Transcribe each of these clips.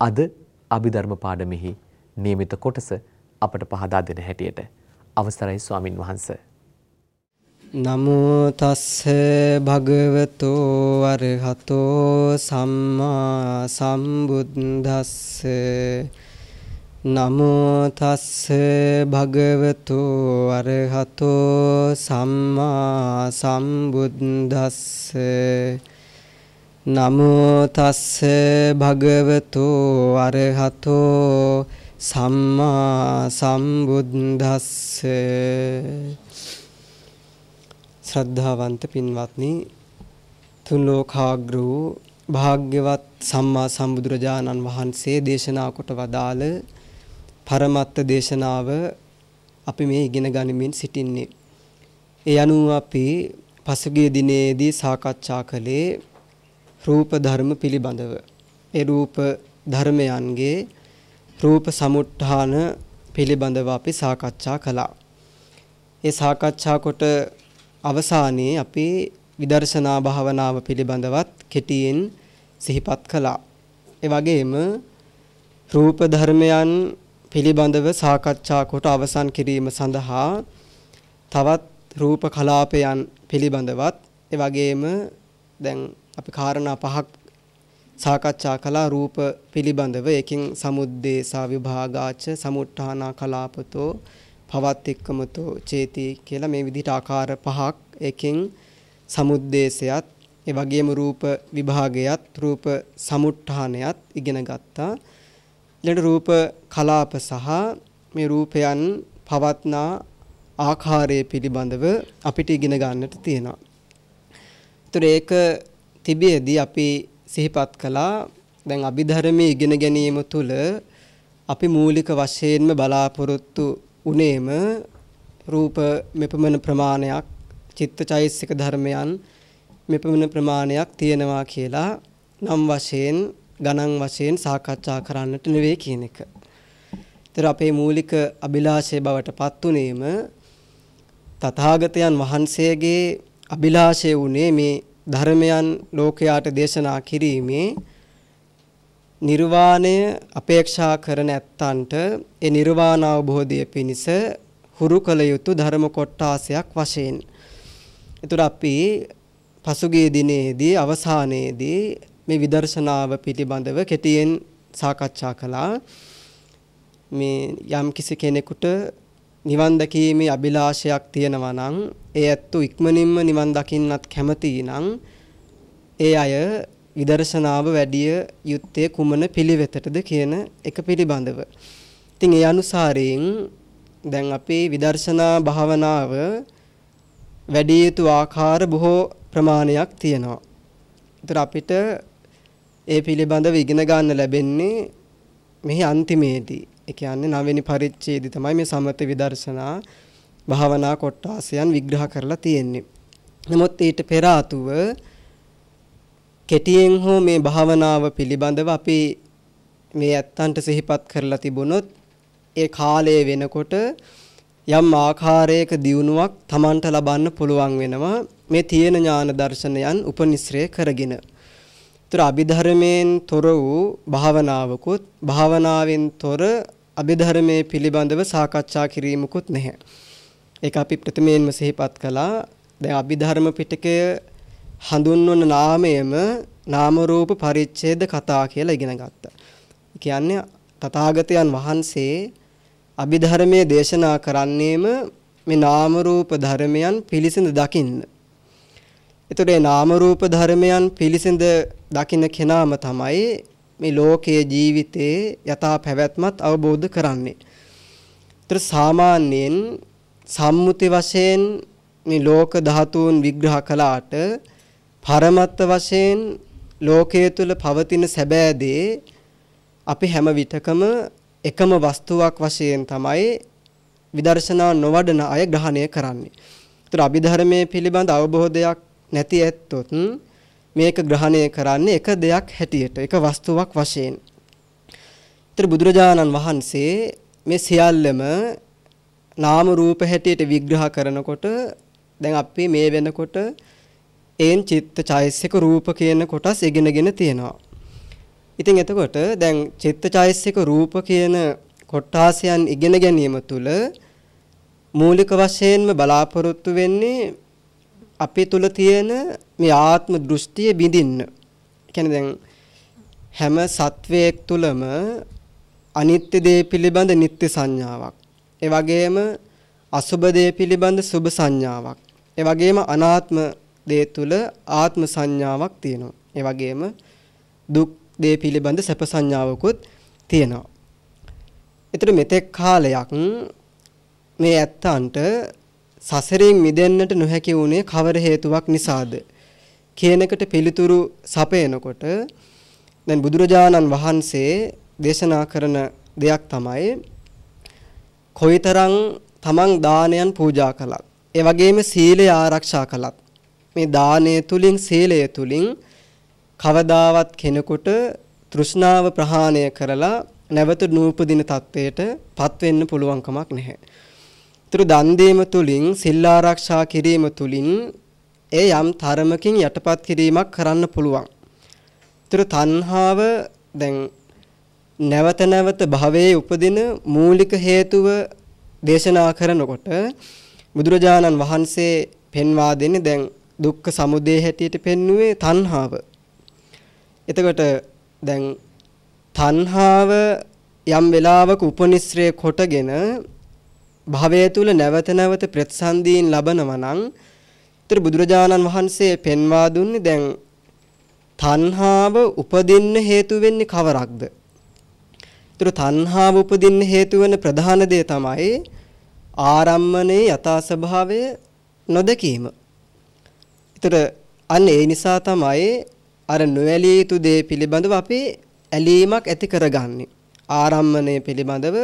අද අභිධර්ම පාඩමෙහි නියමිත කොටස අපට පහදා දෙන හැටියට. අවසරයි ස්වාමින් වහන්ස. නමෝ තස්ස භගවතෝ අරහතෝ සම්මා සම්බුද්දස්ස. නමෝ තස්ස භගවතු අරහතෝ සම්මා සම්බුද්දස්ස. නමෝ තස්ස භගවතු අරහතෝ සම්මා සම්බුද්දස්ස ශ්‍රද්ධාවන්ත පින්වත්නි තුන් ලෝකාග්‍ර වූ භාග්‍යවත් සම්මා සම්බුදුරජාණන් වහන්සේ දේශනා කොට වදාළ පරමත්ත දේශනාව අපි මේ ඉගෙන ගනිමින් සිටින්නේ. ඒ අනුව අපි පසුගිය දිනේදී සාකච්ඡා කළේ රූප ධර්ම පිළිබඳව. ඒ රූප ධර්මයන්ගේ රූප සමුත්ථාන පිළිබඳව අපි සාකච්ඡා කළා. ඒ සාකච්ඡා කොට අවසානයේ අපි විදර්ශනා භාවනාව පිළිබඳවත් කෙටියෙන් සිහිපත් කළා. ඒ වගේම රූප ධර්මයන් පිළිබඳව සාකච්ඡා කොට අවසන් කිරීම සඳහා තවත් රූප කලාපයන් පිළිබඳවත් ඒ වගේම දැන් අපි කාරණා පහක් සාකච්ඡා කළා. රූප පිළිබඳව. එකකින් සමුද්දේසා විභාගාච සමුත්ථානා කලාපතෝ පවත් එක්කමතෝ චේති කියලා මේ විදිහට ආකාර පහක් එකකින් සමුද්දේශයත් ඒ වගේම රූප විභාගයත් රූප සමුත්ථානයත් ඉගෙන ගත්තා. ඊළඟ රූප කලාප සහ මේ රූපයන් පවත්නා ආකාරය පිළිබඳව අපිට ඉගෙන ගන්නට තියෙනවා. ඒතර ඒක තිබියදී අපි සිහිපත් කළා දැන් අභිධර්මයේ ඉගෙන ගැනීම තුළ අපි මූලික වශයෙන්ම බලාපොරොත්තු උනේම රූප මෙපමණ ප්‍රමාණයක් චිත්තචෛසික ධර්මයන් මෙපමණ ප්‍රමාණයක් තියෙනවා කියලා නම් වශයෙන් ගණන් වශයෙන් සාකච්ඡා කරන්නට නෙවෙයි කියන එක. ඒතර අපේ මූලික අභිලාෂය බවට පත් උනේම තථාගතයන් වහන්සේගේ අභිලාෂය උනේ මේ ධර්මයන් ලෝකයාට දේශනා කිරීමේ නිර්වාණය අපේක්ෂා කරන ඇත්තන්ට ඒ නිර්වාණ අවබෝධය පිණිස හුරු කළ යුතු ධර්ම කොටාසයක් වශයෙන්. ඒතර අපි පසුගිය දිනේදී අවසානයේදී මේ විදර්ශනාව පිළිබඳව කෙටියෙන් සාකච්ඡා කළා. මේ යම් කිසි කෙනෙකුට නිවන් දැකීමේ අභිලාෂයක් තියෙනවා නම් ඒ ඇත්තු ඉක්මනින්ම නිවන් දකින්නත් කැමති නම් ඒ අය විදර්ශනාව වැඩි යුත්තේ කුමන පිළිවෙතටද කියන එක පිළිබඳව. ඉතින් ඒ අනුසාරයෙන් දැන් අපි විදර්ශනා භාවනාව වැඩි යුතු ආකාර බොහෝ ප්‍රමාණයක් තියෙනවා. ඒතර අපිට ඒ පිළිබඳව ඉගෙන ගන්න ලැබෙන්නේ මෙහි අන්තිමේදී. ඒ කියන්නේ නවවෙනි පරිච්ඡේදය තමයි මේ සමත විදර්ශනා භාවනා කොටාසයන් විග්‍රහ කරලා තියෙන්නේ. නමුත් ඊට පෙර ආතුව කෙටියෙන් හෝ මේ භාවනාව පිළිබඳව අපි මේ ඇත්තන්ට සිහිපත් කරලා තිබුණොත් ඒ කාලය වෙනකොට යම් ආකාරයක දියුණුවක් Tamanට ලබන්න පුළුවන් වෙනවා මේ තියෙන ඥාන දර්ශනයන් උපනිශ්‍රය කරගෙන. ඒතර අභිධර්මයෙන් තොර වූ භාවනාවකුත් භාවනාවෙන් තොර අභිධර්මයේ පිළිබඳව සාකච්ඡා කිරීමකුත් නැහැ. ඒක අපි ප්‍රථමයෙන්ම සිහිපත් කළා. දැන් අභිධර්ම පිටකය හඳුන්වන නාමයම නාම රූප පරිච්ඡේද කතා කියලා ඉගෙන ගත්තා. කියන්නේ තථාගතයන් වහන්සේ අභිධර්මයේ දේශනා කරන්නේම මේ නාම රූප ධර්මයන් පිළිසිඳ දකින්න. එතකොට මේ නාම රූප ධර්මයන් පිළිසිඳ දකින්න කෙනාම තමයි මේ ලෝකයේ ජීවිතයේ යථා පැවැත්මත් අවබෝධ කරන්නේ. ඒතර සාමාන්‍යයෙන් සම්මුති වශයෙන් මේ ලෝක ධාතුන් විග්‍රහ කළාට පරමත්ත වශයෙන් ලෝකයේ තුල පවතින සැබෑ දේ අපි හැම විටකම එකම වස්තුවක් වශයෙන් තමයි විදර්ශනා නොවඩන අය ග්‍රහණය කරන්නේ. ඒතර අභිධර්මයේ පිළිබඳ අවබෝධයක් නැති ඇත්තොත් මේක ග්‍රහණය කරන්නේ එක දෙයක් හැටියට, එක වස්තුවක් වශයෙන්. ඒතර බුදුරජාණන් වහන්සේ මේ සියල්ලම නාම රූප හැටියට විග්‍රහ කරනකොට දැන් අපි මේ වෙනකොට ඒන් චිත්ත චෛසික රූප කියන කොටස් ඉගෙනගෙන තියෙනවා. ඉතින් එතකොට දැන් චිත්ත චෛසික රූප කියන කොටාසයන් ඉගෙන ගැනීම තුළ මූලික වශයෙන්ම බලාපොරොත්තු වෙන්නේ අපි තුල තියෙන මේ ආත්ම දෘෂ්ටිය බිඳින්න. කියන්නේ දැන් හැම සත්වයක් තුලම අනිත්‍ය දේ පිළිබඳ නිත්‍ය සංඥාවක්. ඒ වගේම අසුබ දේ පිළිබඳ සුබ සංඥාවක්. ඒ වගේම අනාත්ම දේ තුල ආත්ම සංඥාවක් තියෙනවා. ඒ වගේම දුක් දේ පිළිබඳ සැප සංඥාවකුත් තියෙනවා. ඒතර මෙතෙක් කාලයක් මේ ඇත්තන්ට සසරෙන් මිදෙන්නට නොහැකි වුණේ කවර හේතුවක් නිසාද කියන එකට පිළිතුරු සපයනකොට දැන් බුදුරජාණන් වහන්සේ දේශනා කරන දෙයක් තමයි කොයිතරම් තමන් දානයන් පූජා කළත් ඒ වගේම සීලය ආරක්ෂා කළත් මේ දානය තුලින් සීලය තුලින් කවදාවත් කෙනෙකුට තෘෂ්ණාව ප්‍රහාණය කරලා නැවත නූපදින තත්වයට පත් වෙන්න පුළුවන් කමක් නැහැ. ඒතර දන් දීම තුලින් සිල් ආරක්ෂා කිරීම තුලින් ඒ යම් තරමකින් යටපත් කිරීමක් කරන්න පුළුවන්. ඒතර තණ්හාව දැන් නැවත නැවත භවයේ උපදින මූලික හේතුව දේශනා කරනකොට බුදුරජාණන් වහන්සේ පෙන්වා දෙන්නේ දැන් දුක්ඛ සමුදය හැටියට පෙන්වුවේ තණ්හාව. එතකොට දැන් තණ්හාව යම් වෙලාවක උපනිශ්‍රේ කොටගෙන භවය තුල නැවත නැවත ප්‍රතිසන්දීන් ලබනවා නම් ඊතර බුදුරජාණන් වහන්සේ පෙන්වා දුන්නේ දැන් තණ්හාව උපදින්න හේතු වෙන්නේ කවරක්ද? ඊතර තණ්හාව උපදින්න හේතු වෙන ප්‍රධාන දේ තමයි ආරම්මනේ යථා ස්වභාවය නොදකීම. ඊතර අන්න ඒ නිසා තමයි අර නොඇලිය යුතු දේ පිළිබඳව අපි ඇලීමක් ඇති කරගන්නේ. ආරම්මණය පිළිබඳව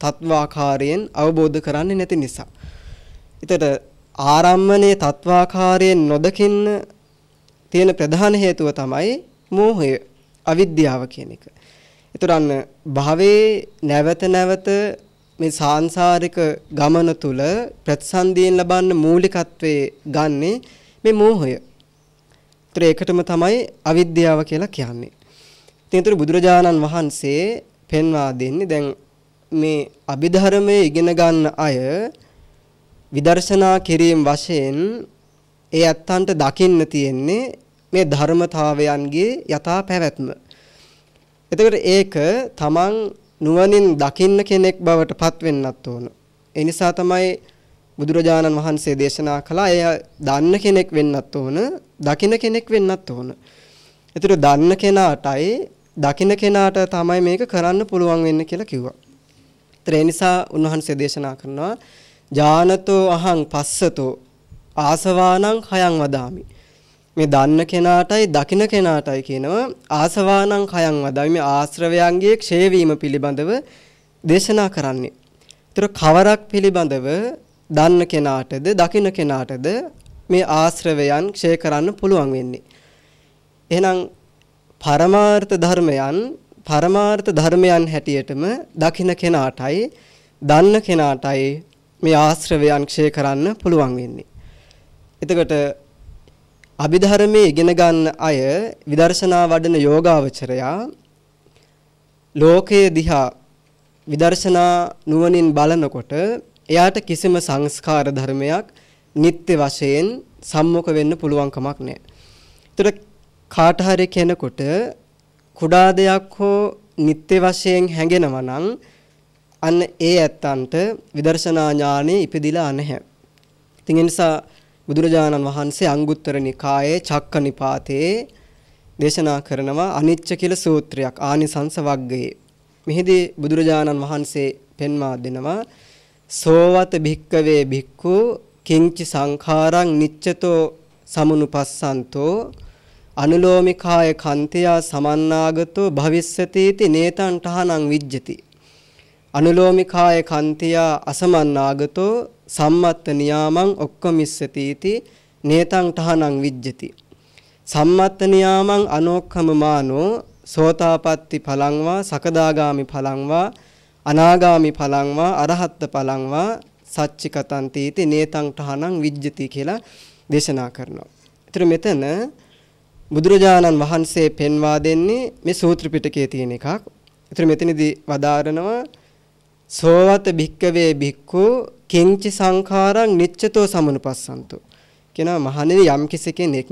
තත්වාකාරයෙන් අවබෝධ කරන්නේ නැති නිසා. ඊට ආරම්මණයේ තත්වාකාරයෙන් නොදකින්න තියෙන ප්‍රධාන හේතුව තමයි මෝහය, අවිද්‍යාව කියන එක. ඒතර අන්න භවයේ නැවත නැවත මේ සාංශාරික ගමන තුල ප්‍රතිසන්දියෙන් ලබන්න මූලිකත්වයේ ගන්නේ මේ මෝහය. ඒතර ඒකටම තමයි අවිද්‍යාව කියලා කියන්නේ. ඉතින් බුදුරජාණන් වහන්සේ පෙන්වා දෙන්නේ දැන් මේ අභිධර්මයේ ඉගෙන ගන්න අය විදර්ශනා කිරීම වශයෙන් ඒ ඇත්තන්ට දකින්න තියෙන්නේ මේ ධර්මතාවයන්ගේ යථා පැවැත්ම. එතකොට ඒක තමන් නුවණින් දකින්න කෙනෙක් බවට පත් වෙන්නත් ඕන. ඒ නිසා තමයි බුදුරජාණන් වහන්සේ දේශනා කළා එය දන්න කෙනෙක් වෙන්නත් ඕන, දකින්න කෙනෙක් වෙන්නත් ඕන. එතකොට දන්න කෙනාටයි දකින්න කෙනාට තමයි මේක කරන්න පුළුවන් වෙන්නේ කියලා කිව්වා. ඒ නිසා උන්වහන්සේ දේශනා කරනවා ජානතෝ අහං පස්සතෝ ආසවානං khයං වදාමි. මේ දන්න කෙනාටයි දකින්න කෙනාටයි කියනවා ආසවානං khයං වදාමි. මේ ආශ්‍රවයන්ගේ ක්ෂය වීම පිළිබඳව දේශනා කරන්නේ. ඒතර කවරක් පිළිබඳව දන්න කෙනාටද දකින්න කෙනාටද මේ ආශ්‍රවයන් ක්ෂය කරන්න පුළුවන් වෙන්නේ. එහෙනම් පරමාර්ථ ධර්මයන් පරමාර්ථ ධර්මයන් හැටියටම දකින්න කෙනාටයි දන්න කෙනාටයි මේ ආශ්‍රවයන් ක්ෂය කරන්න පුළුවන් වෙන්නේ. එතකොට අභිධර්මයේ ඉගෙන ගන්න අය විදර්ශනා වඩන යෝගාවචරයා ලෝකයේ දිහා විදර්ශනා නුවණින් බලනකොට එයාට කිසිම සංස්කාර ධර්මයක් නිත්‍ය වශයෙන් සම්මුඛ වෙන්න පුළුවන් කමක් නැහැ. ඒතර කාට හරි කෙනෙකුට කුඩා දෙයක් හෝ නිත්‍ය වශයෙන් හැඟෙනවා නම් අන්න ඒ ඇත්තන්ට විදර්ශනා ඥානෙ ඉපදිලා නැහැ. ඉතින් ඒ නිසා බුදුරජාණන් වහන්සේ අංගුත්තර නිකායේ චක්ක නිපාතේ දේශනා කරනවා අනිච්ච කියලා සූත්‍රයක් ආනිසංස වග්ගයේ. මෙහිදී බුදුරජාණන් වහන්සේ පෙන්වා දෙනවා සෝවත භික්කවේ භික්ඛු කිංචි සංඛාරං නිච්චතෝ සමුනුපස්සන්තෝ අනුලෝමිකාය කන්තියා සමන්නාගතෝ භවිස්සතිති නේතං තහනං විජ්ජති අනුලෝමිකාය කන්තියා අසමන්නාගතෝ සම්මත්ත නියාමං ඔක්කමිස්සතිති නේතං තහනං විජ්ජති සම්මත්ත නියාමං අනෝක්ඛමමානෝ සෝතාපට්ටි පලංවා සකදාගාමි පලංවා අනාගාමි පලංවා අරහත්ත පලංවා සච්චිකතන්තීති නේතං තහනං විජ්ජති කියලා දේශනා කරනවා. ඒතර මෙතන බුදුරජාණන් වහන්සේ පෙන්වා දෙන්නේ මේ සූත්‍ර පිටකයේ තියෙන එකක්. ඒතර මෙතනදී වදාරනවා සෝවත භික්කවේ භික්ඛු කිංචි සංඛාරං නිච්චතෝ සමනුපස්සන්තෝ. කියනවා මහණෙනි යම් කෙනෙක්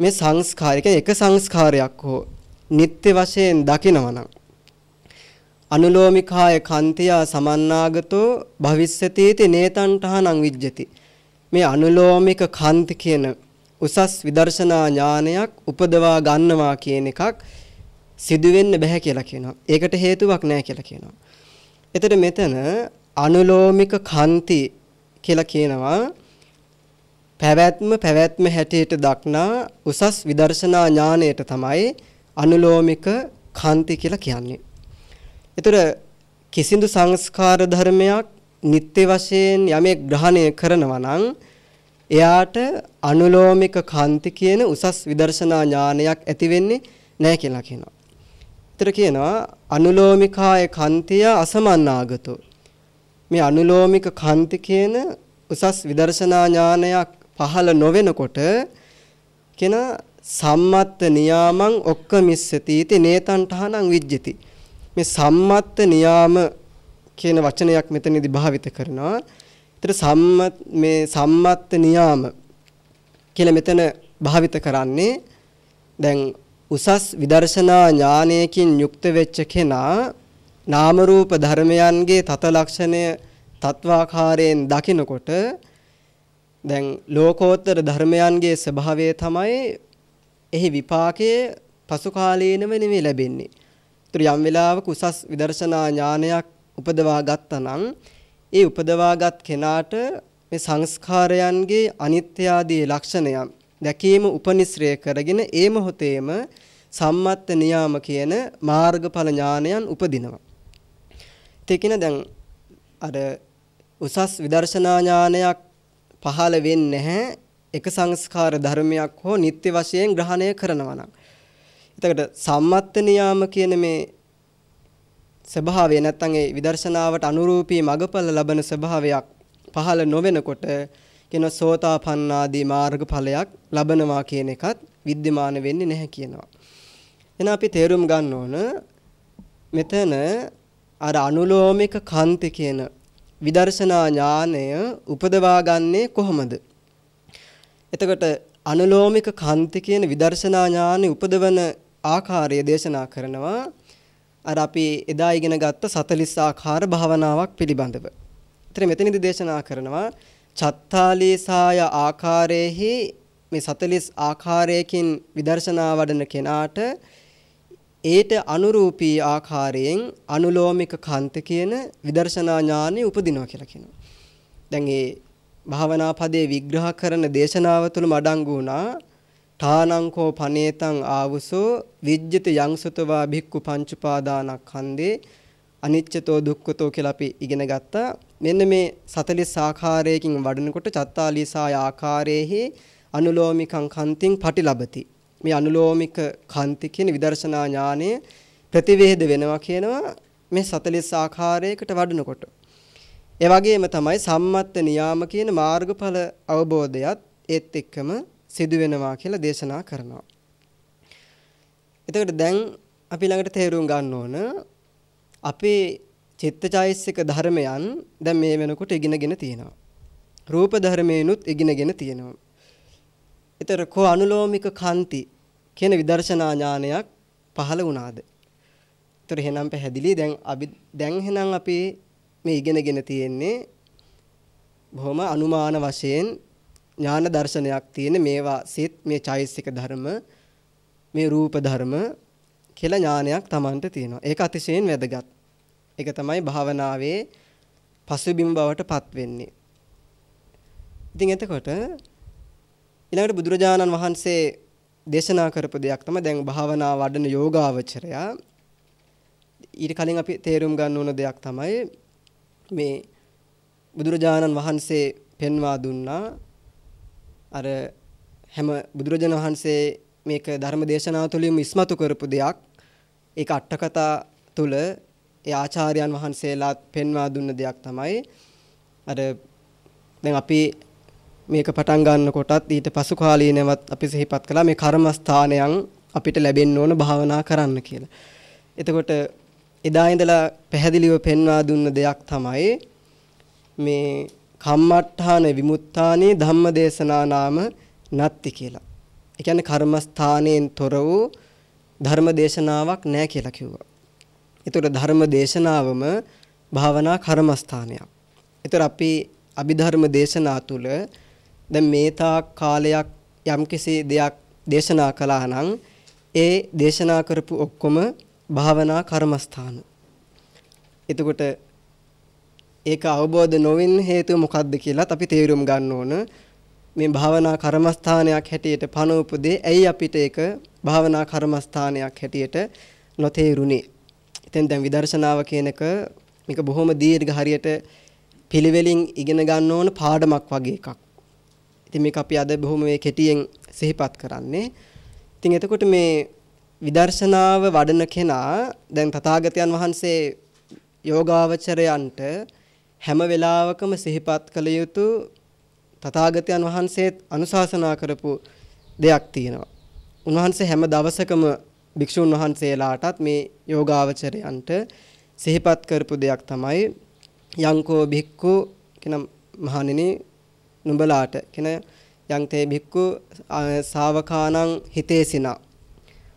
මේ සංස්කාරික එක සංස්කාරයක් හෝ නිත්‍ය වශයෙන් දකිනවනම් අනුලෝමිකාය කන්තියා සමන්නාගතෝ භවිස්සතීති නේතන්ටහනං විජ්ජති මේ අනුලෝමික කාන්ති කියන උසස් විදර්ශනා ඥානයක් උපදවා ගන්නවා කියන එකක් සිදු වෙන්න බෑ කියලා කියනවා. ඒකට හේතුවක් නැහැ කියලා කියනවා. එතකොට මෙතන අනුලෝමික කාන්ති කියලා කියනවා පැවැත්ම පැවැත්ම හැටියට දක්නා උසස් විදර්ශනා ඥානයට තමයි අනුලෝමික කාන්ති කියලා කියන්නේ. ඒතර කිසිදු සංස්කාර ධර්මයක් නිත්‍ය වශයෙන් යමෙක් ග්‍රහණය කරනවා නම් එයාට අනුලෝමික කාන්ති කියන උසස් විදර්ශනා ඥානයක් ඇති වෙන්නේ නැහැ කියලා කියනවා. ඒතර කියනවා අනුලෝමිකාය කාන්තිය අසමන්නාගතෝ. මේ අනුලෝමික කාන්ති කියන උසස් විදර්ශනා ඥානයක් පහළ නොවෙනකොට කියන සම්මත්ත නියාමං ඔක්කමිස්සති इति නේතන්ඨහනං විජ්ජති. මේ සම්මත්ත නියාම කියන වචනයක් මෙතනදී භාවිත කරනවා. ඒතර සම්මත් මේ සම්මත්ත නියාම කියලා මෙතන භාවිත කරන්නේ දැන් උසස් විදර්ශනා ඥානයකින් යුක්ත වෙච්ච කෙනා නාම රූප ධර්මයන්ගේ තත ලක්ෂණය තත්වාකාරයෙන් දකිනකොට දැන් ලෝකෝත්තර ධර්මයන්ගේ ස්වභාවය තමයි එහි විපාකයේ පසු කාලීනව නෙමෙයි ලැබෙන්නේ. ඒතර යම් වෙලාවක උසස් විදර්ශනා ඥානයක් උපදවා ගත්තා නම් ඒ උපදවාගත් කෙනාට මේ සංස්කාරයන්ගේ අනිත්‍ය ආදී ලක්ෂණයන් දැකීම උපනිශ්‍රය කරගෙන ඒ මොහොතේම සම්මත්ත නියාම කියන මාර්ගඵල ඥානයන් උපදිනවා. එක්කෙන දැන් අර උසස් විදර්ශනා ඥානයක් පහළ වෙන්නේ නැහැ එක සංස්කාර ධර්මයක් හෝ නිත්‍ය වශයෙන් ග්‍රහණය කරනවා නම්. එතකොට සම්මත්ත නියාම කියන මේ ස්වභාවය නැත්තම් ඒ විදර්ශනාවට අනුරූපී මගපල ලබන ස්වභාවයක් පහළ නොවෙනකොට කියන සෝතාපන්න ආදී මාර්ගඵලයක් ලබනවා කියන එකත් විද්‍යමාන වෙන්නේ නැහැ කියනවා. එහෙනම් අපි තේරුම් ගන්න ඕන මෙතන අර අනුලෝමික කාන්ති කියන විදර්ශනා ඥානය උපදවා ගන්නේ කොහොමද? එතකොට අනුලෝමික කාන්ති කියන විදර්ශනා ඥානෙ උපදවන ආකාරය දේශනා කරනවා අර අපි එදා ඉගෙන ගත්ත 40 ආකාර භාවනාවක් පිළිබඳව. ඒතර මෙතනදී දේශනා කරනවා චත්තාලීසාය ආකාරයේහි මේ 40 ආකාරයකින් විදර්ශනා වඩන කෙනාට ඒට අනුරූපී ආකාරයෙන් අනුලෝමික කාන්ත කියන විදර්ශනා ඥානෙ උපදිනවා කියලා කියනවා. දැන් ඒ භාවනා පදේ විග්‍රහ කරන දේශනාව තුළ මඩංගු වුණා ඨානංකෝ පනේතං ආවුසෝ විජ්ජත යංසුතවා භික්ඛු පංචපාදානක්ඛන්දේ අනිච්චතෝ දුක්ඛතෝ කියලා අපි ඉගෙන ගත්තා. මෙන්න මේ 40 ආකාරයකින් වඩනකොට චත්තාලීසාය ආකාරයේහි අනුලෝමිකං කන්තිං පටිලබති. මේ අනුලෝමික කන්ති කියන විදර්ශනා ඥානය ප්‍රතිවේද වෙනවා කියනවා මේ 40 ආකාරයකට වඩනකොට. ඒ වගේම තමයි සම්මත්ත නියාම කියන මාර්ගඵල අවබෝධයත් ඒත් එක්කම සිදු වෙනවා කියලා දේශනා කරනවා. එතකොට දැන් අපි ළඟට තේරුම් ගන්න ඕන අපේ චිත්තචෛසික ධර්මයන් දැන් මේ වෙනකොට ඉගෙනගෙන තියෙනවා. රූප ධර්මේනුත් ඉගෙනගෙන තියෙනවා. ඊතර කෝ අනුලෝමික කාන්ති කියන විදර්ශනා ඥානයක් පහළ වුණාද? ඒතර එහෙනම් පැහැදිලි දැන් අපි දැන් එහෙනම් අපි මේ ඉගෙනගෙන තියෙන්නේ බොහොම අනුමාන වශයෙන් ඥාන දර්ශනයක් තියෙන මේවා සිත් මේ චෛසික ධර්ම මේ රූප ධර්ම කියලා ඥානයක් Tamanට තියෙනවා. ඒක අතිශයින් වැදගත්. ඒක තමයි භාවනාවේ පසුබිම් බවට පත් වෙන්නේ. ඉතින් එතකොට ඊළඟට බුදුරජාණන් වහන්සේ දේශනා කරපු දෙයක් තමයි දැන් භාවනා වඩන යෝගාවචරයා. ඊට කලින් අපි තේරුම් ගන්න ඕන දෙයක් තමයි මේ බුදුරජාණන් වහන්සේ පෙන්වා දුන්නා අර හැම බුදුරජාණන් වහන්සේ මේක ධර්ම දේශනාව තුළින්ම ඉස්මතු කරපු දෙයක්. ඒක අටකතා තුල ඒ ආචාර්යයන් වහන්සේලාත් පෙන්වා දුන්න දෙයක් තමයි. අර දැන් අපි මේක පටන් ගන්නකොටත් ඊට පසු කාලීනවත් අපි සිහිපත් කළා මේ කර්මස්ථානයන් අපිට ලැබෙන්න ඕන භාවනා කරන්න කියලා. එතකොට එදා ඉඳලා පැහැදිලිව පෙන්වා දුන්න දෙයක් තමයි මේ කම්මට්ඨාන විමුත්තානේ ධම්මදේශනා නාම නත්ති කියලා. ඒ කියන්නේ කර්මස්ථානයෙන් තොර වූ ධර්ම දේශනාවක් නැහැ කියලා කිව්වා. ඒතර ධර්ම දේශනාවම භාවනා කර්මස්ථානයක්. ඒතර අපි අභිධර්ම දේශනා තුල දැන් මේ තාක් කාලයක් යම්කිසි දෙයක් දේශනා කළා නම් ඒ දේශනා කරපු ඔක්කොම භාවනා කර්මස්ථාන. එතකොට ඒක අවබෝධ නොවෙන්න හේතුව මොකක්ද කියලාත් අපි තේරුම් ගන්න ඕන. මේ භාවනා කර්මස්ථානයක් හැටියට පනවපු දේ ඇයි අපිට ඒක භාවනා කර්මස්ථානයක් හැටියට නොතේරුනේ. ඉතින් දැන් විදර්ශනාව කියන එක මේක බොහොම දීර්ඝ හරියට පිළිවෙලින් ඉගෙන ගන්න ඕන පාඩමක් වගේ එකක්. ඉතින් මේක අපි අද බොහොම මේ කෙටියෙන් සිහිපත් කරන්නේ. ඉතින් එතකොට මේ විදර්ශනාව වඩන කෙනා දැන් තථාගතයන් වහන්සේ යෝගාවචරයන්ට හැම වෙලාවකම සිහිපත් කළ යුතු තථාගතයන් වහන්සේත් අනුශාසනා කරපු දෙයක් තියෙනවා. උන්වහන්සේ හැම දවසකම භික්ෂුන් වහන්සේලාටත් මේ යෝගාවචරයන්ට සිහිපත් කරපු දෙයක් තමයි යංකෝ භික්ඛු කියන මහණෙනි නුඹලාට. කියන යං තේ භික්ඛු ශාවකානං හිතේසිනා.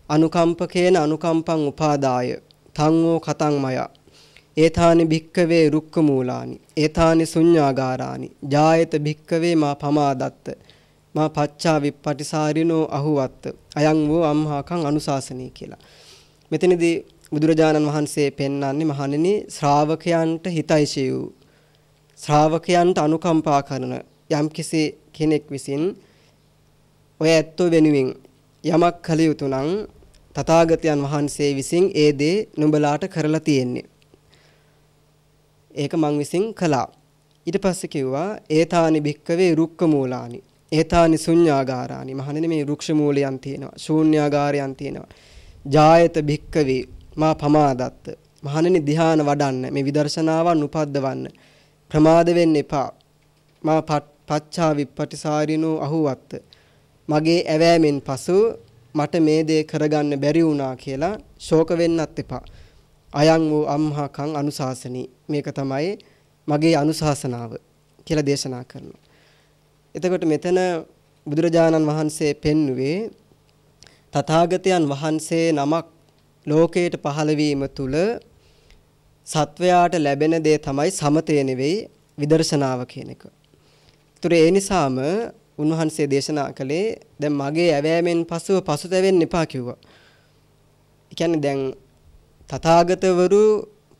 අනුකම්පකේන අනුකම්පං උපාදාය. තං වූ කතං මය. ඒතානි භික්කවේ රුක්ක මූලානි ඒතානි ශුඤ්ඤාගාරානි ජායත භික්කවේ මා පමාදත්ත. මා පච්චා විප්පටිසාරිනෝ අහුවත්ත. අයං වූ අම්හාකං අනුශාසනී කියලා. මෙතනදී බුදුරජාණන් වහන්සේ පෙන්වන්නේ මහණෙනි ශ්‍රාවකයන්ට හිතයිශී වූ ශ්‍රාවකයන්ට අනුකම්පා කරන යම්කිසි කෙනෙක් විසින් ඔය ඇත්තෝ වෙනුවෙන් යමක් කළ යුතු නම් තථාගතයන් වහන්සේ විසින් ඒ දේ නුඹලාට කරලා තියෙන්නේ. ඒක මං විසින් කළා. ඊට පස්සේ කිව්වා ඒතානි භික්කවේ රුක්ක මූලානි. ඒතානි ශුඤ්ඤාගාරානි. මහණෙනි මේ රුක්ෂ මූලයන් තියෙනවා. ශූන්‍යාගාරයන් තියෙනවා. ජායත භික්කවේ මා පමාදත්ත. මහණෙනි ධ්‍යාන වඩන්න මේ විදර්ශනාවන් උපද්දවන්න. ප්‍රමාද වෙන්න එපා. මා පච්චා විප්පටිසාරිනෝ අහුවත්ත. මගේ ඇවෑමෙන් පසු මට මේ දේ කරගන්න බැරි වුණා කියලා ශෝක වෙන්නත් එපා. අයං වූ අම්හකං අනුශාසනී. මේක තමයි මගේ අනුශාසනාව කියලා දේශනා කරනවා. එතකොට මෙතන බුදුරජාණන් වහන්සේ පෙන්වුවේ තථාගතයන් වහන්සේ නමක් ලෝකයට පහළ වීම තුල සත්වයාට ලැබෙන දේ තමයි සමතේ නෙවෙයි විදර්ශනාව කියන එක. ඒතර ඒ නිසාම උන්වහන්සේ දේශනා කළේ දැන් මගේ ඇවෑමෙන් පසුව පසුතැවෙන්න එපා කිව්වා. ඒ කියන්නේ දැන් තථාගතවරු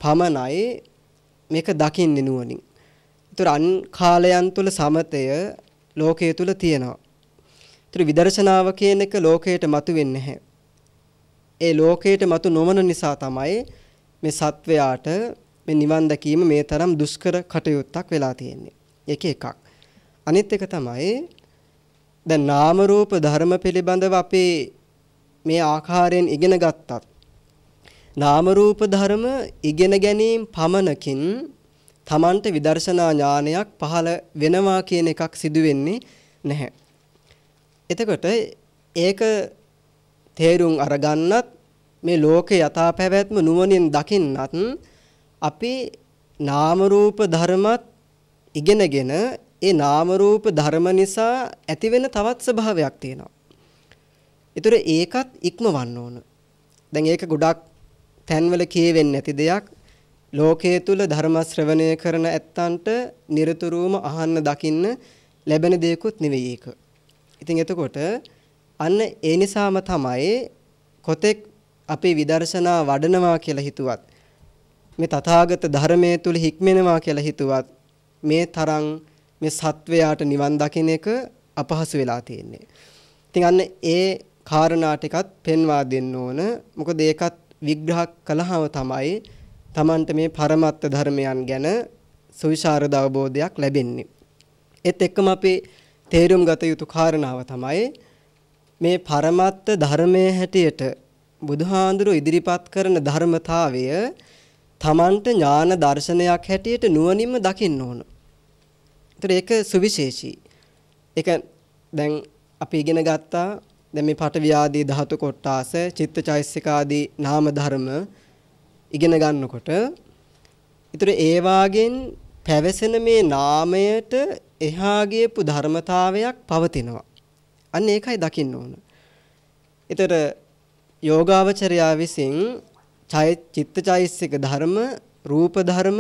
පමණයි මේක දකින්නේ නුවණින්. ඒතර අන් කාලයන් තුල සමතය ලෝකයේ තුල තියෙනවා. ඒතර විදර්ශනාව කියන එක ලෝකයට මතුවෙන්නේ නැහැ. ඒ ලෝකයට මතු නොවන නිසා තමයි මේ සත්වයාට මේ නිවන් දැකීම මේ තරම් දුෂ්කර කටයුත්තක් වෙලා තියෙන්නේ. ඒක එකක්. අනිත් එක තමයි දැන් නාම රූප ධර්ම පිළිබඳව අපි මේ ආකාරයෙන් ඉගෙන ගත්තත් නාම රූප ධර්ම ඉගෙන ගැනීම පමණකින් Tamanට විදර්ශනා ඥානයක් පහළ වෙනවා කියන එකක් සිදු වෙන්නේ නැහැ. එතකොට ඒක තේරුම් අරගන්නත් මේ ලෝකේ යථා පැවැත්ම නුවණින් දකින්නත් අපි නාම රූප ධර්මත් ඉගෙනගෙන ඒ නාම රූප ධර්ම නිසා ඇතිවෙන තවත් ස්වභාවයක් තියෙනවා. ඒතර ඒකත් ඉක්මවන්න ඕන. දැන් ඒක ගොඩක් තැන්වල කියවෙන්නේ නැති දෙයක් ලෝකයේ තුල ධර්ම ශ්‍රවණය කරන ඇත්තන්ට নিরතුරුවම අහන්න දකින්න ලැබෙන දෙයක්වත් නෙවෙයි ඒක. ඉතින් එතකොට අන්න ඒ නිසාම තමයි කොතෙක් අපේ විදර්ශනා වඩනවා කියලා හිතුවත් මේ තථාගත ධර්මයේ තුල හික්මෙනවා කියලා හිතුවත් මේ තරම් මේ සත්වයාට නිවන් දකින්න එක අපහසු වෙලා තියෙන්නේ. ඉතින් අන්න ඒ කාරණා ටිකත් පෙන්වා දෙන්න ඕන. මොකද ඒකත් විග්‍රහ කළාම තමයි Tamanට මේ පරමත්ත ධර්මයන් ගැන සවිශාරද අවබෝධයක් ලැබෙන්නේ. ඒත් එක්කම අපි තේරුම් ගත යුතු කාරණාව තමයි මේ පරමත්ත ධර්මයේ හැටියට බුදුහාඳුරු ඉදිරිපත් කරන ධර්මතාවය තමන්ට ඥාන දර්ශනයක් හැටියට නුවණින්ම දකින්න ඕන. ඒතර ඒක සුවිශේෂී. ඒක දැන් අපි ඉගෙන ගත්තා දැන් මේ පඨවි ආදී ධාතු කොටාස චිත්තචෛසික ආදී නාම ධර්ම ඉගෙන ගන්නකොට ඊතර ඒ වාගෙන් පැවසෙන මේ නාමයට එහා ගියපු ධර්මතාවයක් පවතිනවා. අන්න ඒකයි දකින්න ඕන. ඊතර යෝගාවචරයා විසින් චිත්තචෛසික ධර්ම රූප ධර්ම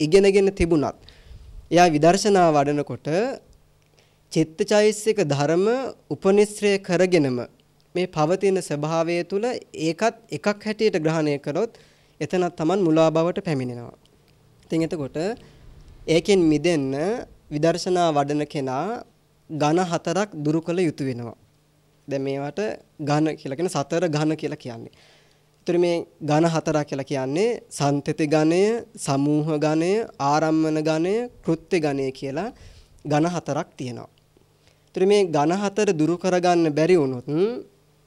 ඉගෙනගෙන තිබුණත් එයා විදර්ශනා වඩනකොට චිත්තචෛසික ධර්ම උපනිශ්‍රය කරගෙනම මේ පවතින ස්වභාවය තුල ඒකත් එකක් හැටියට ග්‍රහණය කරොත් එතනත් Taman මුලා බවට පැමිණෙනවා. ඉතින් එතකොට ඒකෙන් මිදෙන්න විදර්ශනා වඩන කෙනා ඝන හතරක් දුරු කළ යුතු වෙනවා. දැන් මේවට ඝන කියලා කියන සතර ඝන කියලා කියන්නේ. ඒතර මේ ඝන හතරක් කියලා කියන්නේ සන්තති ඝනය, සමූහ ඝනය, ආරම්මන ඝනය, කෘත්‍ය ඝනය කියලා ඝන හතරක් තියෙනවා. ඒතර මේ ඝන හතර දුරු කරගන්න බැරි වුණොත්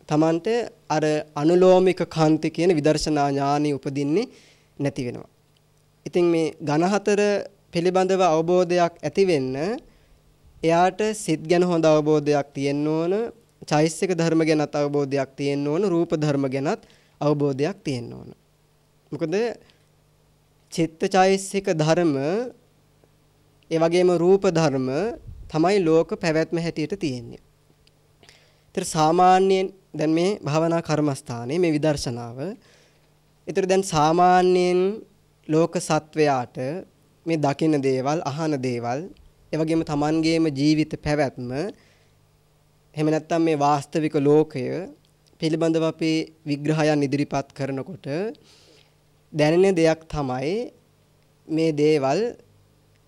Tamante අර අනුලෝමික කාන්ති කියන විදර්ශනා ඥානෙ උපදින්නේ නැති වෙනවා. ඉතින් මේ ඝන හතර පිළිබඳව අවබෝධයක් ඇති වෙන්න එයාට සිත් ගැන හොඳ අවබෝධයක් තියෙන්න ඕන, චෛසික ධර්ම ගැනත් අවබෝධයක් තියෙන්න ඕන, රූප ධර්ම ගැනත් අවබෝධයක් තියෙන්න ඕන. මොකද චිත්තචෛසික ධර්ම ඒ වගේම රූප ධර්ම තමයි ලෝක පැවැත්ම හැටියට තියෙන්නේ. ඒතර සාමාන්‍යයෙන් දැන් මේ භාවනා කර්මස්ථානයේ මේ විදර්ශනාව. ඒතර දැන් සාමාන්‍යයෙන් ලෝක සත්වයාට මේ දකින්න දේවල්, අහන දේවල්, ඒ වගේම Tamanගේම ජීවිත පැවැත්ම එහෙම නැත්නම් මේ වාස්තවික ලෝකය පිළිබඳව අපි විග්‍රහයන් ඉදිරිපත් කරනකොට දැනෙන දෙයක් තමයි මේ දේවල්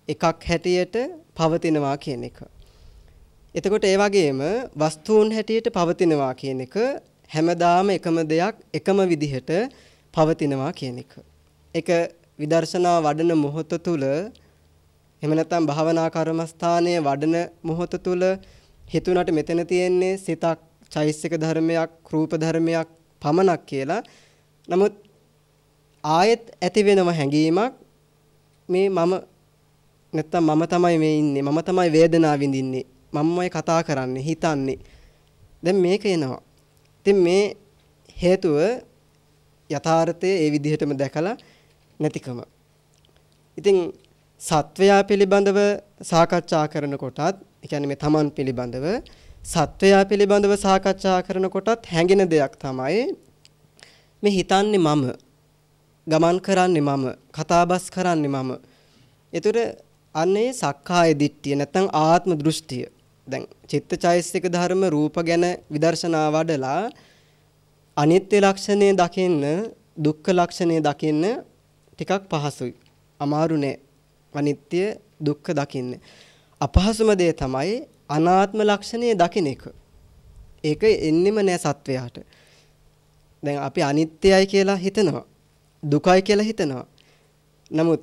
එකක් හැටියට පවතිනවා කියන එක. එතකොට ඒ වගේම වස්තුන් හැටියට පවතිනවා කියන එක හැමදාම එකම දෙයක් එකම විදිහට පවතිනවා කියන එක. ඒක විදර්ශනා වඩන මොහොත තුල එහෙම නැත්නම් භාවනා කර්මස්ථානයේ වඩන මොහොත තුල හිතුණට මෙතන තියෙන්නේ සිතක් චෛසික ධර්මයක් රූප ධර්මයක් පමණක් කියලා. නමුත් ආයෙත් ඇති වෙනම හැඟීමක් මේ මම නැත්තම් මම තමයි මේ ඉන්නේ මම තමයි වේදනාව විඳින්නේ මමමයි කතා කරන්නේ හිතන්නේ. දැන් මේක එනවා. ඉතින් මේ හේතුව යථාර්ථයේ ඒ විදිහටම දැකලා නැතිකම. ඉතින් සත්වයා පිළිබඳව සාකච්ඡා කරනකොටත් ඒ කියන්නේ මේ තමන් පිළිබඳව සත්වයා පිළිබඳව සාකච්ඡා කරනකොටත් හැඟෙන දෙයක් තමයි මේ හිතන්නේ මම ගමන් කරන්නේ මම කතාබස් කරන්නේ මම. ඒතර අන්නේ සක්කාය දිට්ඨිය නැත්නම් ආත්ම දෘෂ්ටිය. දැන් චිත්තචෛසික ධර්ම රූප ගැන විදර්ශනා වඩලා අනිත්‍ය ලක්ෂණය දකින්න දුක්ඛ ලක්ෂණය දකින්න ටිකක් පහසුයි. අමාරු නෑ. අනිත්‍ය දුක්ඛ දකින්න. අපහසුම දේ තමයි අනාත්ම ලක්ෂණය දකින එක. ඒක එන්නෙම නෑ සත්වයාට. දැන් අපි අනිත්‍යයි කියලා හිතනවා. දුකයි කියලා හිතනවා. නමුත්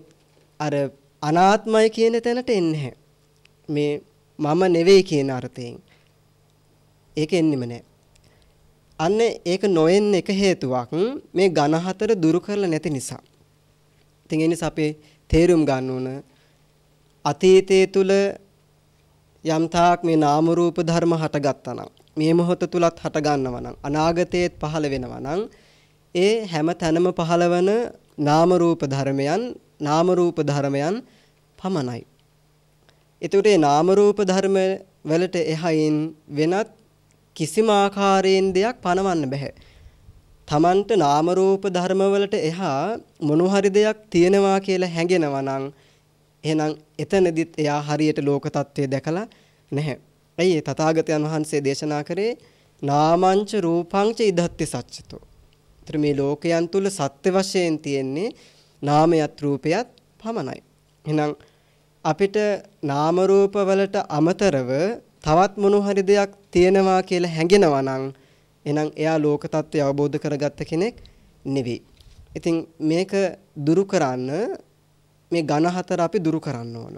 අර අනාත්මයි කියන තැනට එන්නේ මේ මම නෙවෙයි කියන අර්ථයෙන්. ඒක එන්නෙම නෑ. අන්න ඒක නොෙන්න එක හේතුවක් මේ ඝන හතර දුරු කරලා නැති නිසා. ඉතින් ඒ නිසා අපි තේරුම් ගන්න ඕන අතීතයේ තුල යම්තාක් මේ නාම රූප ධර්ම හටගත්තා නම් මේ මොහොත තුලත් හට ගන්නවා නම් අනාගතයේත් පහළ වෙනවා නම් ඒ හැම තැනම පහළවන නාම රූප ධර්මයන් නාම රූප ධර්මයන් පමණයි. ඒතකොට මේ නාම රූප ධර්ම වලට එහයින් වෙනත් කිසිම ආකාරයෙන් දෙයක් පනවන්න බෑ. Tamanට නාම රූප ධර්ම වලට එහා මොන හරි දෙයක් තියෙනවා කියලා හැඟෙනවා නම් එහෙනම් එතනදිත් එයා හරියට ලෝක తත්වයේ දැකලා නැහැ. ඇයි ඒ තථාගතයන් වහන්සේ දේශනා කරේ නාමංච රූපංච ඉදත්ති සච්චතෝ. ඒතර මේ ලෝකයන් තුල සත්‍ය වශයෙන් තියෙන්නේ නාමයත් රූපයත් පමණයි. එහෙනම් අපිට නාම රූප වලට අමතරව තවත් මොන හරි දෙයක් තියෙනවා කියලා හැඟෙනවා නම් එහෙනම් එයා ලෝක తත්වය අවබෝධ කරගත්ත කෙනෙක් නෙවෙයි. ඉතින් මේක දුරු කරන්න මේ ඝන හතර අපි දුරු කරන්න ඕන.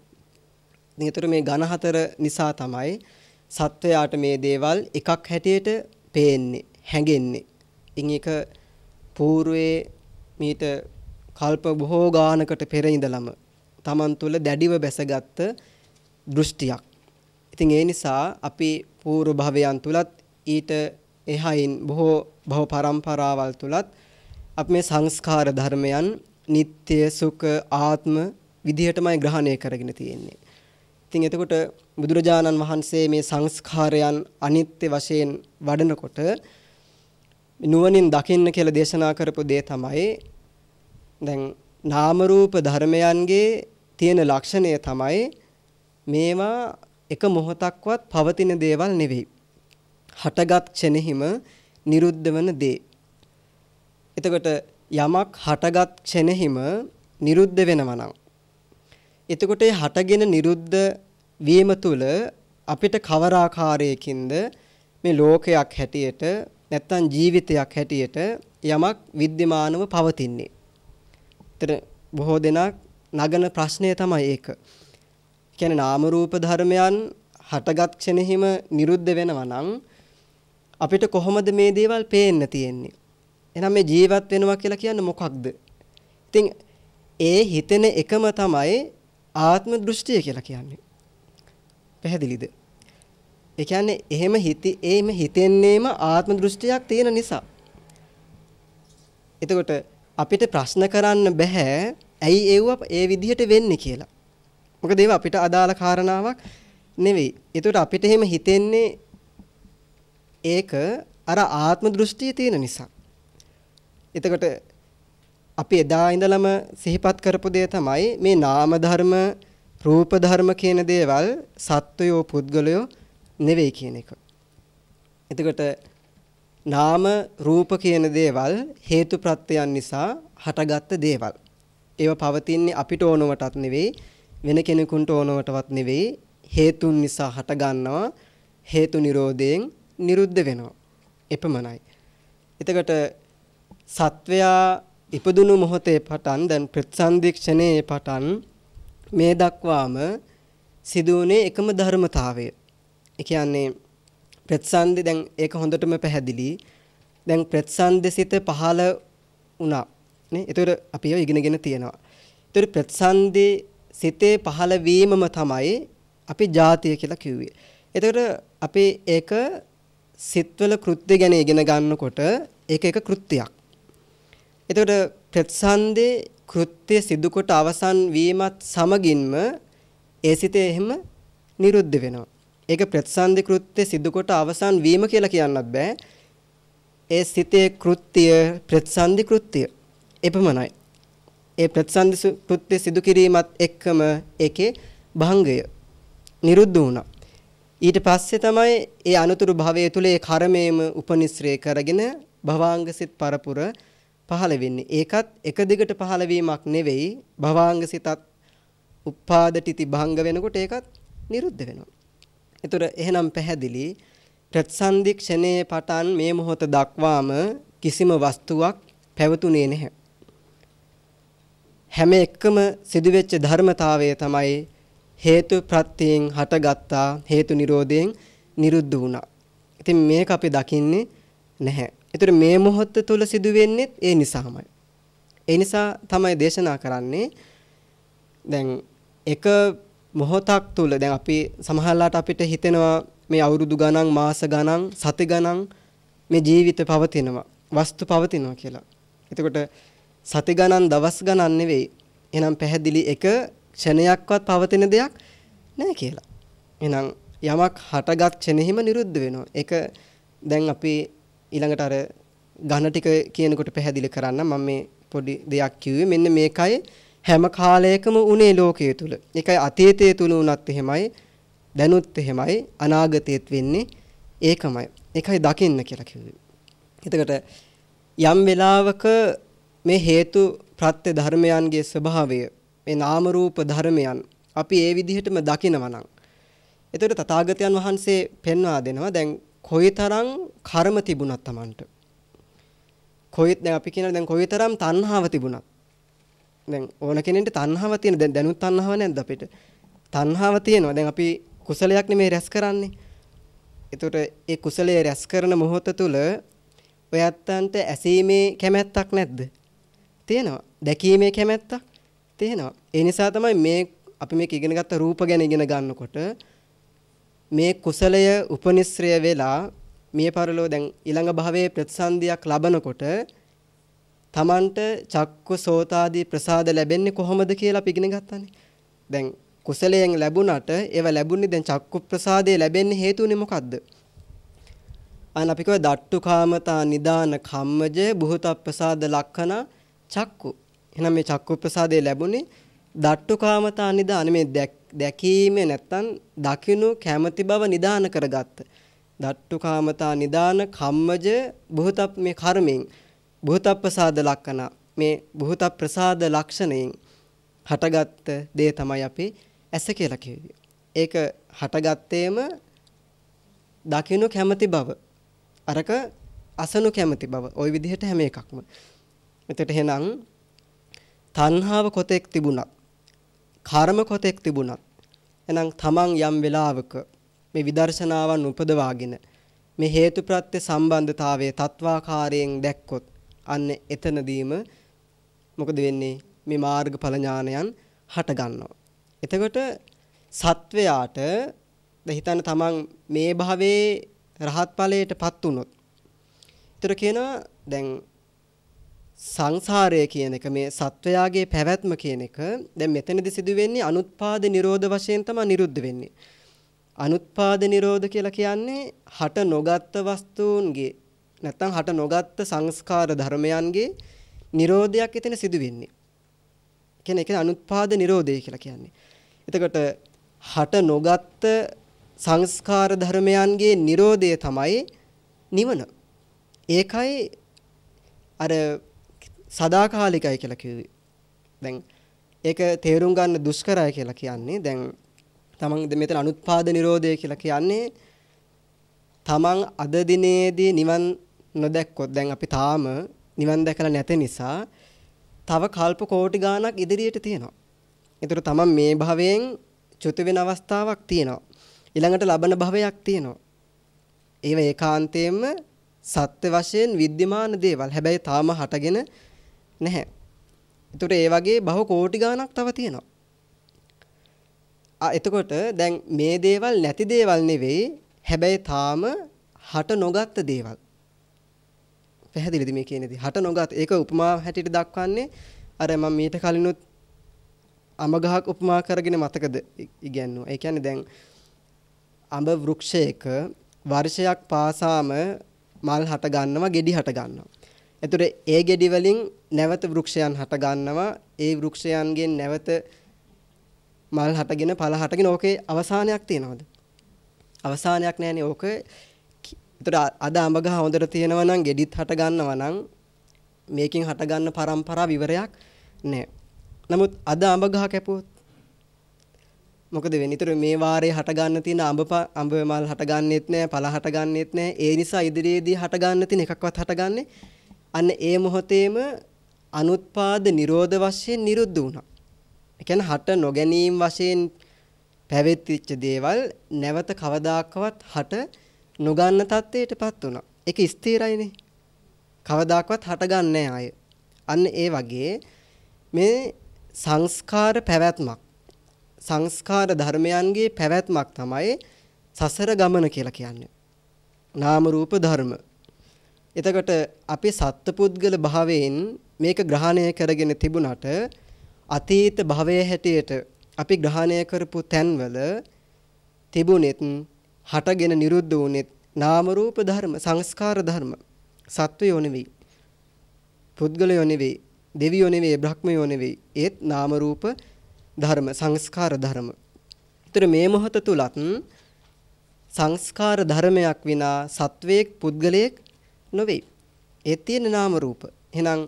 ඉතින් ඒතර මේ ඝන හතර නිසා තමයි සත්වයාට මේ දේවල් එකක් හැටියට පේන්නේ, හැඟෙන්නේ. ඉතින් ඒක పూర్වයේ මීට කල්ප බොහෝ ගානකට පෙර ඉඳලම Taman තුල දැඩිව බැසගත් දෘෂ්ටියක්. ඉතින් ඒ නිසා අපි పూర్ව භවයන් තුලත් ඊට එහයින් බොහෝ භව පරම්පරාවල් තුලත් අපි මේ සංස්කාර ධර්මයන් නিত্য සුඛ ආත්ම විදිහටමයි ග්‍රහණය කරගෙන තියෙන්නේ. ඉතින් එතකොට බුදුරජාණන් වහන්සේ මේ සංස්කාරයන් අනිත්‍ය වශයෙන් වඩනකොට නුවණින් දකින්න කියලා දේශනා කරපු දේ තමයි දැන් නාම රූප ධර්මයන්ගේ තියෙන ලක්ෂණය තමයි මේවා එක මොහොතක්වත් පවතින දේවල් නෙවෙයි. හටගත් ක්ෂණෙහිම නිරුද්ධ වන දේ. එතකොට යමක් හටගත් ක්ෂණෙහිම නිරුද්ධ වෙනවා නම් එතකොට ඒ හටගෙන නිරුද්ධ වීම තුළ අපිට කවර ආකාරයකින්ද මේ ලෝකයක් හැටියට නැත්තම් ජීවිතයක් හැටියට යමක් විද්‍යමානව පවතින්නේ. ඒතර බොහෝ දෙනා නගන ප්‍රශ්නය තමයි ඒක. කියන්නේ නාම රූප ධර්මයන් හටගත් ක්ෂණෙහිම නිරුද්ධ වෙනවා නම් අපිට කොහොමද මේ දේවල් පේන්න තියෙන්නේ? එහෙනම් මේ ජීවත් වෙනවා කියලා කියන්නේ මොකක්ද? ඉතින් ඒ හිතෙන එකම තමයි ආත්ම දෘෂ්ටිය කියලා කියන්නේ. පැහැදිලිද? ඒ කියන්නේ එහෙම හිති එහෙම හිතෙන්නේම ආත්ම දෘෂ්ටියක් තියෙන නිසා. එතකොට අපිට ප්‍රශ්න කරන්න බෑ ඇයි ඒව ඒ විදිහට වෙන්නේ කියලා. මොකද ඒව අපිට අදාළ කාරණාවක් නෙවෙයි. එතකොට අපිට එහෙම හිතෙන්නේ ඒක අර ආත්ම දෘෂ්ටිය තියෙන නිසා. එතකොට අපි එදා ඉඳලම සිහිපත් කරපු දේ තමයි මේ නාම ධර්ම රූප ධර්ම කියන දේවල් සත්වයෝ පුද්ගලයෝ නෙවෙයි කියන එක. එතකොට නාම රූප කියන දේවල් හේතු ප්‍රත්‍යයන් නිසා හටගත්ත දේවල්. ඒව පවතින්නේ අපිට ඕනවටත් නෙවෙයි වෙන කෙනෙකුට ඕනවටවත් නෙවෙයි හේතුන් නිසා හටගන්නවා හේතු නිරෝධයෙන් නිරුද්ධ වෙනවා. එපමණයි. එතකොට සත්වයා ඉපදුණු මොහොතේ පටන් දැන් ප්‍රතිසන්දීක්ෂණයේ පටන් මේ දක්වාම සිදුවුනේ එකම ධර්මතාවය. ඒ කියන්නේ ප්‍රතිසන්දි දැන් ඒක හොඳටම පැහැදිලි. දැන් ප්‍රතිසන්දිසිත පහළ වුණා. නේ? ඒතර අපි ඒව ඉගෙනගෙන තියෙනවා. ඒතර ප්‍රතිසන්දි සිතේ පහළ වීමම තමයි අපි ජාතිය කියලා කිව්වේ. ඒතර අපි ඒක සිත්වල කෘත්‍ය ගැන ඉගෙන ගන්නකොට ඒක එක කෘත්‍යයක්. එතකොට ප්‍රතිසන්දේ කෘත්‍ය සිදු කොට අවසන් වීමත් සමගින්ම ඒ සිතේ එහෙම නිරුද්ධ වෙනවා. ඒක ප්‍රතිසන්දි කෘත්‍ය සිදු කොට අවසන් වීම කියලා කියන්නත් බෑ. ඒ සිතේ කෘත්‍ය ප්‍රතිසන්දි කෘත්‍ය එපමණයි. ඒ ප්‍රතිසන්දි කෘත්‍ය සිදු කිරීමත් එක්කම ඒකේ භංගය නිරුද්ධ වුණා. ඊට පස්සේ තමයි ඒ අනුතුරු භවයේ තුල ඒ කර්මයේම උපනිශ්‍රේ කරගෙන භවාංග සිත් පරපුර පහළ වෙන්නේ. ඒකත් එක දිගට පහළ වීමක් නෙවෙයි භවාංග සිතත් උපාදටිති භංග වෙනකොට ඒකත් නිරුද්ධ වෙනවා. ඒතර එහෙනම් පැහැදිලි ප්‍රතිසන්දි ක්ෂණයේ පටන් මේ මොහොත දක්වාම කිසිම වස්තුවක් පැවතුනේ නැහැ. හැම එකම සිදුවෙච්ච ධර්මතාවය තමයි හේතු ප්‍රත්‍යයෙන් හටගත්තා හේතු නිරෝධයෙන් නිරුද්ධ වුණා. ඉතින් මේක අපි දකින්නේ නැහැ. ඒතර මේ මොහොත තුල සිදුවෙන්නේ ඒ නිසාමයි. ඒ නිසා තමයි දේශනා කරන්නේ දැන් එක මොහොතක් තුල දැන් අපි සමහරලාට අපිට හිතෙනවා මේ අවුරුදු ගණන් මාස ගණන් සති ගණන් මේ ජීවිත පවතිනවා වස්තු පවතිනවා කියලා. එතකොට සති ගණන් දවස් ගණන් නෙවෙයි. එහෙනම් පැහැදිලි එක ක්ෂණයක්වත් පවතින දෙයක් නැහැ කියලා. එහෙනම් යමක් හටගත් ක්ෂණෙහිම නිරුද්ධ වෙනවා. ඒක දැන් අපි ඊළඟට අර ඝන ටික කියනකොට පැහැදිලි කරන්න මම මේ පොඩි දෙයක් කිව්වේ මෙන්න මේකයි හැම කාලයකම උනේ ලෝකයේ තුල. ඒකයි අතීතයේ තුල උනත් එහෙමයි දැනුත් එහෙමයි අනාගතයේත් වෙන්නේ ඒකමයි. ඒකයි දකින්න කියලා කිව්වේ. එතකොට යම් වෙලාවක මේ හේතු ප්‍රත්‍ය ධර්මයන්ගේ ස්වභාවය මේ නාම රූප ධර්මයන් අපි ඒ විදිහටම දකිනවා නම් එතකොට තථාගතයන් වහන්සේ පෙන්වා දෙනවා දැන් කොයිතරම් කර්ම තිබුණත් Tamanට. කොයි දැන් අපි කියන දැන් කොයිතරම් තණ්හාව තිබුණත්. දැන් ඕන කෙනෙක්ට තණ්හාව තියෙන දැන් දැනුත් තණ්හාව නැද්ද අපිට? තණ්හාව තියෙනවා. දැන් අපි කුසලයක් නෙමෙයි රැස් කරන්නේ. එතකොට ඒ කුසලයේ රැස් කරන මොහොත තුල ඔයත්තන්ට ඇසීමේ කැමැත්තක් නැද්ද? තියෙනවා. දැකීමේ කැමැත්තක් තියෙනවා. ඒ නිසා තමයි මේ අපි මේක ඉගෙන ගත්ත රූප ගැන ඉගෙන ගන්නකොට මේ කුසලය උපනිශ්‍රය වෙලා මිය පරලෝ දැන් ඊළඟ භවයේ ප්‍රතිසන්දියක් ලබනකොට තමන්ට චක්ක සෝතාදී ප්‍රසාද ලැබෙන්නේ කොහොමද කියලා අපි ඉගෙන ගත්තානේ. දැන් කුසලයෙන් ලැබුණට ඒව ලැබුණේ දැන් චක්කු ප්‍රසාදේ ලැබෙන්නේ හේතුනේ මොකද්ද? අන අපි කියව දට්ටු කාමතා නිදාන කම්මජ බුහත ප්‍රසාද ලක්ෂණ චක්කු. එහෙනම් මේ චක්කු ප්‍රසාදේ ලැබුණේ දට්ටු කාමතා නිදාන මේ දැකීමේ නැත්තම් දකින්නු කැමැති බව නිදාන කරගත්ත. දට්ටු කාමතා නිදාන කම්මජ බුහත මේ කර්මෙන් බුහත ප්‍රසාද ලක්ෂණ මේ බුහත ප්‍රසාද ලක්ෂණයෙන් හටගත්ත දේ තමයි අපි ඇස කියලා කිව්වේ. ඒක හටගත්තේම දකින්නු කැමැති බව. අරක අසනු කැමැති බව. ওই විදිහට හැම එකක්ම. එතකොට එහෙනම් තණ්හාව කොතෙක් තිබුණත් කර්ම කොතෙක් තිබුණත් එහෙනම් තමන් යම් වෙලාවක මේ විදර්ශනාවන් උපදවාගෙන මේ හේතුප්‍රත්‍ය සම්බන්ධතාවයේ තත්වාකාරයෙන් දැක්කොත් අන්න එතනදීම මොකද වෙන්නේ මේ මාර්ගඵල ඥානයන් හට ගන්නවා. එතකොට සත්වයාට දැන් හිතන්න තමන් මේ භවයේ රහත් ඵලයටපත් වුණොත්. ඒතර කියනවා දැන් සංසාරය කියන එක මේ සත්වයාගේ පැවැත්ම කියන එක දැන් මෙතනදි සිදු වෙන්නේ අනුත්පාද නිරෝධ වශයෙන් තමයි නිරුද්ධ වෙන්නේ. අනුත්පාද නිරෝධ කියලා කියන්නේ හට නොගත් වස්තුන්ගේ නැත්නම් හට නොගත් සංස්කාර ධර්මයන්ගේ නිරෝධයක් එතන සිදු වෙන්නේ. කියන්නේ ඒක අනුත්පාද නිරෝධය කියලා කියන්නේ. එතකොට හට නොගත් සංස්කාර ධර්මයන්ගේ නිරෝධය තමයි නිවන. ඒකයි අර සදාකාලිකයි කියලා කිව්වේ. දැන් ඒක තේරුම් ගන්න දුෂ්කරයි කියලා කියන්නේ දැන් තමන් මෙතන අනුත්පාද නිරෝධය කියලා කියන්නේ තමන් අද දිනේදී නිවන් නොදැක්කොත් දැන් අපි තාම නිවන් දැකලා නැති නිසා තව කල්ප කෝටි ගාණක් ඉදිරියට තියෙනවා. ඒතර තමන් මේ භවයෙන් චුත වෙන අවස්ථාවක් තියෙනවා. ඊළඟට ලබන භවයක් තියෙනවා. ඒව ඒකාන්තයෙන්ම සත්‍ය වශයෙන් විද්‍යමාන දේවල්. හැබැයි තාම හටගෙන නැහැ. ඒතර ඒ වගේ බහු කෝටි ගාණක් තව තියෙනවා. ආ එතකොට දැන් මේ දේවල් නැති දේවල් නෙවෙයි හැබැයි තාම හට නොගත්ත දේවල්. පැහැදිලිද මේ කියනේදී? හට නොගත් ඒක උපමා හැටියට දක්වන්නේ අර මම මීට කලිනුත් අඹ ගහක් උපමා කරගෙන මතකද ඉගැන්නුවා. ඒ කියන්නේ දැන් අඹ වෘක්ෂයක වර්ෂයක් පාසාම මල් හට ගන්නවා, ගෙඩි හට ගන්නවා. එතකොට ඒ ගෙඩි වලින් නැවත වෘක්ෂයන් හට ගන්නවා. ඒ වෘක්ෂයන්ගෙන් නැවත මල් හටගෙන පළ හටගෙන ඕකේ අවසානයක් තියනවද? අවසානයක් නැහැනේ ඕක. එතකොට අද අඹ ගහ හොඳට තියෙනවා නම් ගෙඩිත් හට ගන්නවා නම් මේකෙන් හට ගන්න પરම්පරාව විවරයක් නැහැ. නමුත් අද අඹ ගහ කැපුවොත් මොකද වෙන්නේ? ඊතර මේ වාරේ හට ගන්න තියෙන අඹ අඹ මල් හට ගන්නෙත් නැහැ, පළ හට ගන්නෙත් නැහැ. ඒ නිසා ඉදිරියේදී හට ගන්න තියෙන එකක්වත් හටගන්නේ අන්න ඒ මොහොතේම අනුත්පාද නිරෝධ වශයෙන් නිරුද්ධ වුණා. ඒ කියන්නේ හට නොගැනීම වශයෙන් පැවැත්විච්ච දේවල් නැවත කවදාකවත් හට නොගන්න තත්ත්වයටපත් වුණා. ඒක ස්ථිරයිනේ. කවදාකවත් හටගන්නේ ආය. අන්න ඒ වගේ මේ සංස්කාර පැවැත්මක් සංස්කාර ධර්මයන්ගේ පැවැත්මක් තමයි සසර ගමන කියලා කියන්නේ. නාම රූප ධර්ම. එතකොට අපි සත්පුද්ගල භාවයෙන් මේක ග්‍රහණය කරගෙන තිබුණට අතීත භවයේ හැටියට අපි ග්‍රහණය කරපු තැන්වල තිබුණෙත් හටගෙන නිරුද්ධ වුණෙත් නාම රූප ධර්ම සංස්කාර ධර්ම. සත්වයෝ නෙවෙයි. පුද්ගලයෝ නෙවෙයි. දෙවියෝ නෙවෙයි, බ්‍රහ්මයෝ නෙවෙයි. ඒත් නාම රූප ධර්ම, සංස්කාර ධර්ම. ඒතර මේ මොහොත තුලත් සංස්කාර ධර්මයක් විනා සත්වයක් පුද්ගලයෙක් නොවේ. ඒ තියෙන නාම රූප. එහෙනම්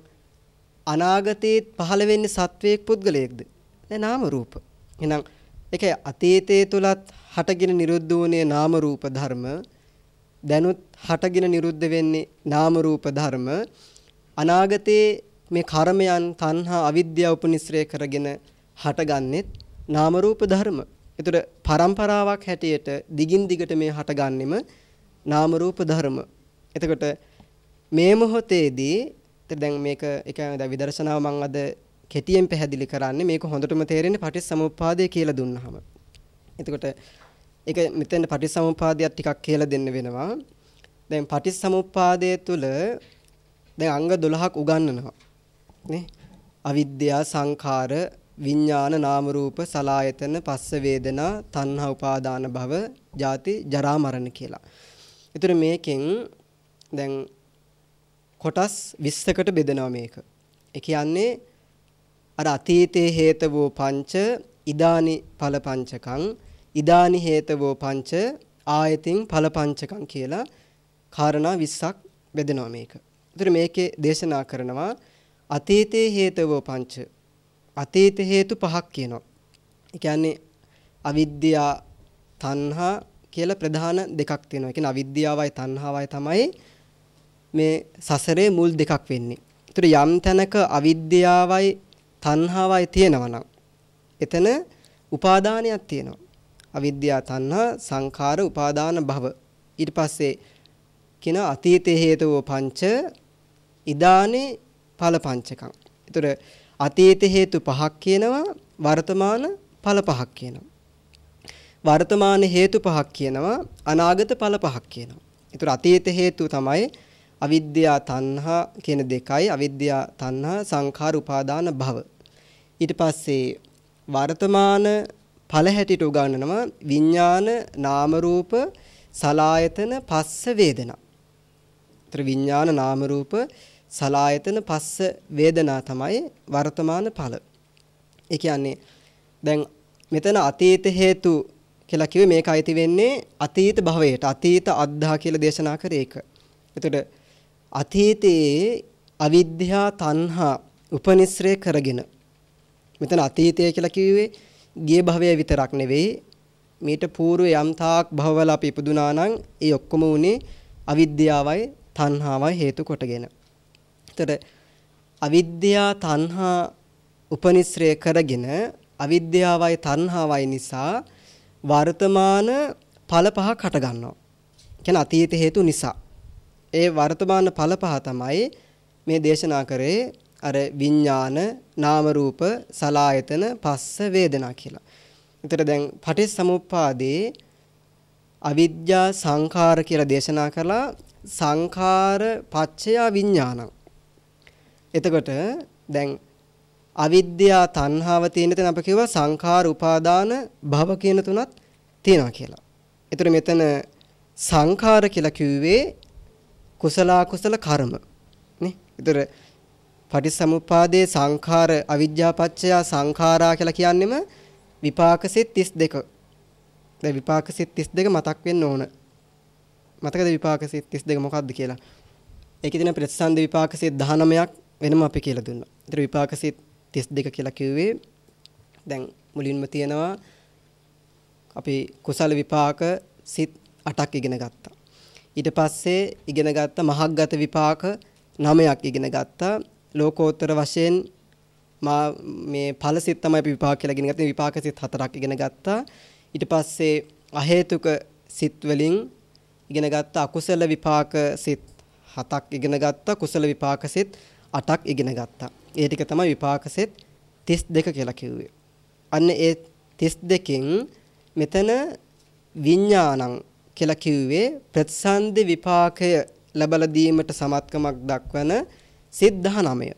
අනාගතයේ පහළ වෙන්නේ සත්වයක් පුද්ගලයෙක්ද? නෑ නාම රූප. එහෙනම් ඒකයි අතීතයේ තුලත් හටගෙන නිරුද්ධ වුණේ නාම රූප ධර්ම. දැනුත් හටගෙන නිරුද්ධ වෙන්නේ නාම රූප ධර්ම. අනාගතයේ මේ කර්මයන් තණ්හා අවිද්‍යාව උපනිශ්‍රය කරගෙන හටගන්නෙත් නාම රූප ධර්ම. ඒතර પરම්පරාවක් හැටියට දිගින් දිගට මේ හටගන්නෙම නාම රූප ධර්ම. එතකොට මේ මොහොතේදී දැන් මේක ඒ කියන්නේ දැන් විදර්ශනාව මම අද කෙටියෙන් පැහැදිලි කරන්නේ මේක හොඳටම තේරෙන්නේ පටිච්චසමුප්පාදය කියලා දුන්නාම. එතකොට ඒක මෙතෙන් පටිච්චසමුප්පාදයක් ටිකක් කියලා දෙන්න වෙනවා. දැන් පටිච්චසමුප්පාදයේ තුල දැන් අංග 12ක් උගන්වනවා. නේ? අවිද්‍යා සංඛාර විඥාන නාම රූප සලායතන පස්ස වේදනා තණ්හා උපාදාන භව ජාති ජරා මරණ කියලා. ඒතර මේකෙන් දැන් කොටස් 20කට බෙදනවා මේක. ඒ කියන්නේ අර අතීතයේ හේතවෝ පංච ඉදානි ඵල පංචකං ඉදානි හේතවෝ පංච ආයතින් ඵල පංචකං කියලා කාරණා 20ක් බෙදනවා මේක. ඒතර මේකේ දේශනා කරනවා අතීතයේ හේතවෝ පංච අතීත හේතු පහක් කියනවා. ඒ කියන්නේ අවිද්‍යා තණ්හා කියලා ප්‍රධාන දෙකක් තියෙනවා. ඒ කියන්නේ අවිද්‍යාවයි තණ්හාවයි තමයි මේ සසරේ මුල් දෙකක් වෙන්නේ. ඒතර යම් තැනක අවිද්‍යාවයි තණ්හාවයි තියෙනවා නම් එතන උපාදානයක් තියෙනවා. අවිද්‍යා තණ්හා සංඛාර උපාදාන භව. ඊට පස්සේ කියන අතීතේ හේතුව පංච ඉදානේ ඵල පංචකම්. ඒතර අතීත හේතු පහක් කියනවා වර්තමාන ඵල පහක් කියනවා. වර්තමාන හේතු පහක් කියනවා අනාගත ඵල පහක් කියනවා. ඒතර අතීත හේතු තමයි අවිද්‍යා තණ්හා කියන දෙකයි අවිද්‍යා තණ්හා සංඛාර උපාදාන භව. ඊට පස්සේ වර්තමාන ඵල හැටිට උගන්වනවා විඥාන නාම රූප සලායතන පස්ස වේදනා. ඒතර විඥාන නාම රූප සලායතන පස්ස වේදනා තමයි වර්තමාන ඵල. ඒ කියන්නේ දැන් මෙතන අතීත හේතු කියලා කිව්වේ මේක අයිති වෙන්නේ අතීත භවයට. අතීත අද්ධා කියලා දේශනා කරේ ඒක. එතකොට අතීතයේ අවිද්‍යා තණ්හා උපනිශ්‍රේ කරගෙන මෙතන අතීතය කියලා කිව්වේ ගිය භවය විතරක් නෙවෙයි මීට పూర్ව යම් තාක් භවවල අපි ඉපදුනා නම් ඒ ඔක්කොම උනේ අවිද්‍යාවයි තණ්හාවයි හේතු කොටගෙන. එතකොට අවිද්‍යා තණ්හා උපනිශ්‍රය කරගෙන අවිද්‍යාවයි තණ්හාවයි නිසා වර්තමාන ඵල පහක් හට ගන්නවා. කියන්නේ අතීත හේතු නිසා. ඒ වර්තමාන ඵල පහ තමයි මේ දේශනා කරේ අර විඥාන නාම රූප සලායතන පස්ස වේදනා කියලා. එතකොට දැන් පටිච්චසමුප්පාදේ අවිද්‍යා සංඛාර කියලා දේශනා කළා සංඛාර පච්චය විඥානං. එතකොට දැන් අවිද්‍යා තණ්හාව තියෙන තැන අප කිව්වා සංඛාර උපාදාන භව කියන තුනත් තියෙනවා කියලා. ඒතර මෙතන සංඛාර කියලා කිව්වේ කුසල කුසල කර්ම. නේ? ඒතර පටිසමුපාදයේ සංඛාර අවිජ්ජාපච්චය සංඛාරා කියලා කියන්නෙම විපාක සිත් 32. දැන් විපාක සිත් 32 මතක් වෙන්න ඕන. මතකද විපාක සිත් 32 මොකක්ද කියලා? ඒකේ තියෙන ප්‍රතිසන්ද විපාක සිත් 19ක් වෙනම අපි කියලා දුන්නා. ඒතර විපාක සිත් 32 කියලා කිව්වේ දැන් මුලින්ම තියෙනවා අපි කුසල විපාක සිත් 8ක් ඉගෙන ගත්තා. ඊට පස්සේ ඉගෙන ගත්ත මහග්ගත විපාක 9ක් ඉගෙන ගත්තා. ලෝකෝත්තර වශයෙන් මා මේ ඵලසිත තමයි අපි විපාක කියලා ඉගෙන ගත්තේ. විපාක සිත් හතරක් ඉගෙන ගත්තා. ඊට පස්සේ අහේතුක සිත් වලින් ඉගෙන ගත්ත අකුසල විපාක සිත් හතක් ඉගෙන ගත්තා. කුසල විපාක සිත් අටක් ඉගෙන ගත්තා. ඒ ටික තමයි විපාක සිත් 32 කියලා කිව්වේ. අන්න ඒ 32කින් මෙතන විඥානං කියලා කිව්වේ ප්‍රතිසන්දි විපාකය ලබලා දීමට සමත්කමක් දක්වන සිත් 19.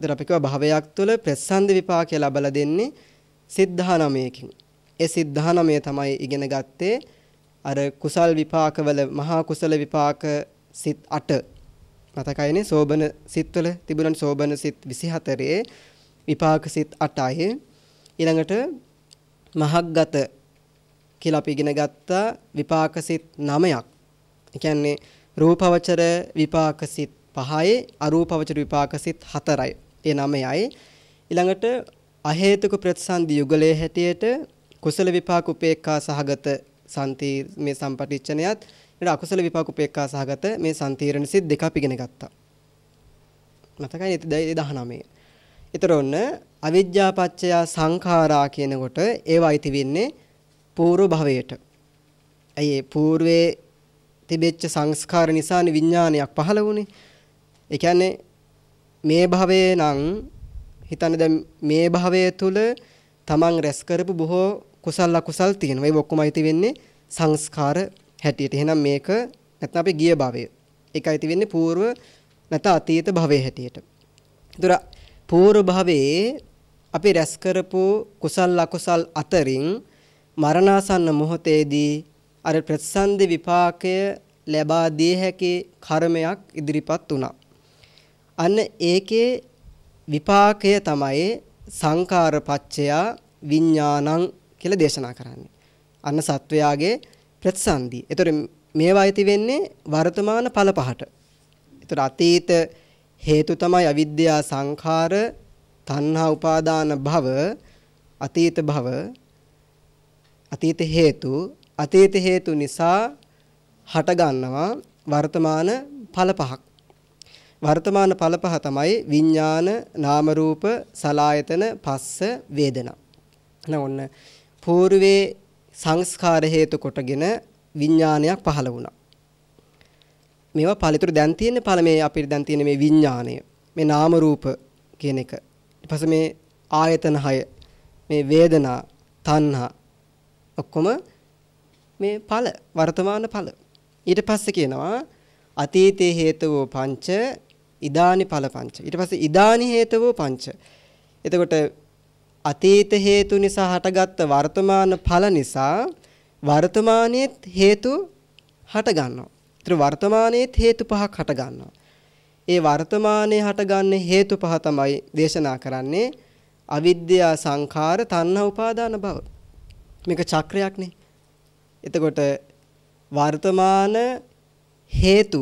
ඉතින් අපි කියව භවයක් තුළ ප්‍රසන්න විපාකය ලබලා දෙන්නේ සිත් 19කින්. ඒ සිත් 19 තමයි ඉගෙන ගත්තේ අර කුසල් විපාකවල මහා කුසල විපාක සිත් 8 මතකයිනේ සෝබන සිත්වල තිබුණන් සෝබන සිත් 24 විපාක සිත් 8යි ඊළඟට මහග්ගත කියලා අපි ඉගෙන ගත්තා විපාක සිත් 9ක්. ඒ කියන්නේ රූපවචර විපාක සිත් 5යි අරූපවචර විපාක සිත් 4යි. ඒ 9යි. ඊළඟට අහේතුක ප්‍රතිසන්දි යුගලයේ හැටියට කුසල විපාක උපේක්ඛා සහගත සම්ති මේ සම්පටිච්ඡනයත් ඊට අකුසල විපාක උපේක්ඛා සහගත මේ සම්තීරණ සිත් දෙක අපි ඉගෙන ගත්තා. මතකයි නේද 19. ඊතර ඔන්න අවිජ්ජාපච්චය සංඛාරා කියනකොට ඒවා අයිති වෙන්නේ పూර්ව භවයට. ඇයි පූර්වයේ තිබෙච්ච සංස්කාර නිසානේ විඥානයක් පහළ වුනේ. ඒ කියන්නේ මේ භවයේ නම් හිතන්නේ දැන් මේ භවය තුල තමන් රැස් කරපු බොහෝ කුසල් අකුසල් තියෙනවා. ඒක ඔක්කොම අයිති වෙන්නේ සංස්කාර හැටියට. එහෙනම් මේක නැත්නම් අපි ගිය භවය. ඒක අයිති වෙන්නේ పూర్ව නැත්නම් අතීත භවයේ හැටියට. ඒතර పూర్ව භවයේ අපි රැස් කරපු කුසල් අකුසල් අතරින් මරණාසන්න මොහොතේදී අර ප්‍රතිසන්දි විපාකය ලැබා දිය හැකි කර්මයක් ඉදිරිපත් වුණා. අන්න ඒකේ විපාකය තමයි සංකාර පච්චයා විඥානං කියලා දේශනා කරන්නේ. අන්න සත්වයාගේ ප්‍රතිසන්දි. ඒතර මේවා ඇති වෙන්නේ වර්තමාන ඵල පහට. ඒතර අතීත හේතු තමයි අවිද්‍යා සංඛාර, තණ්හා උපාදාන භව, අතීත භව, අතීත හේතු, අතීත හේතු නිසා හට ගන්නවා වර්තමාන ඵල පහක්. වර්තමාන ඵල පහ තමයි විඥාන, නාම රූප, සලායතන, පස්ස, වේදනා. ඔන්න పూర్වේ සංස්කාර හේතු කොටගෙන විඥානයක් පහළ වුණා. මේවා ඵලිතුරු දැන් තියෙන ඵල මේ අපිට දැන් තියෙන මේ විඥාණය. මේ නාම රූප කියන එක. ඊට පස්සේ මේ ආයතන 6 මේ වේදනා, තණ්හා ඔක්කොම මේ ඵල වර්තමාන ඵල. ඊට පස්සේ කියනවා අතීතේ හේතවෝ පංච ඉදානි ඵල පංච. ඊට පස්සේ ඉදානි හේතවෝ පංච. එතකොට අතීත හේතු නිසා හටගත්ත වර්තමාන ඵල නිසා වර්තමානයේත් හේතු හට ගන්නවා. ඒතර වර්තමානයේත් හේතු පහක් හට ගන්නවා. ඒ වර්තමානයේ හටගන්නේ හේතු පහ තමයි දේශනා කරන්නේ අවිද්‍යා සංඛාර තණ්හා උපාදාන භව. මේක චක්‍රයක්නේ. එතකොට වර්තමාන හේතු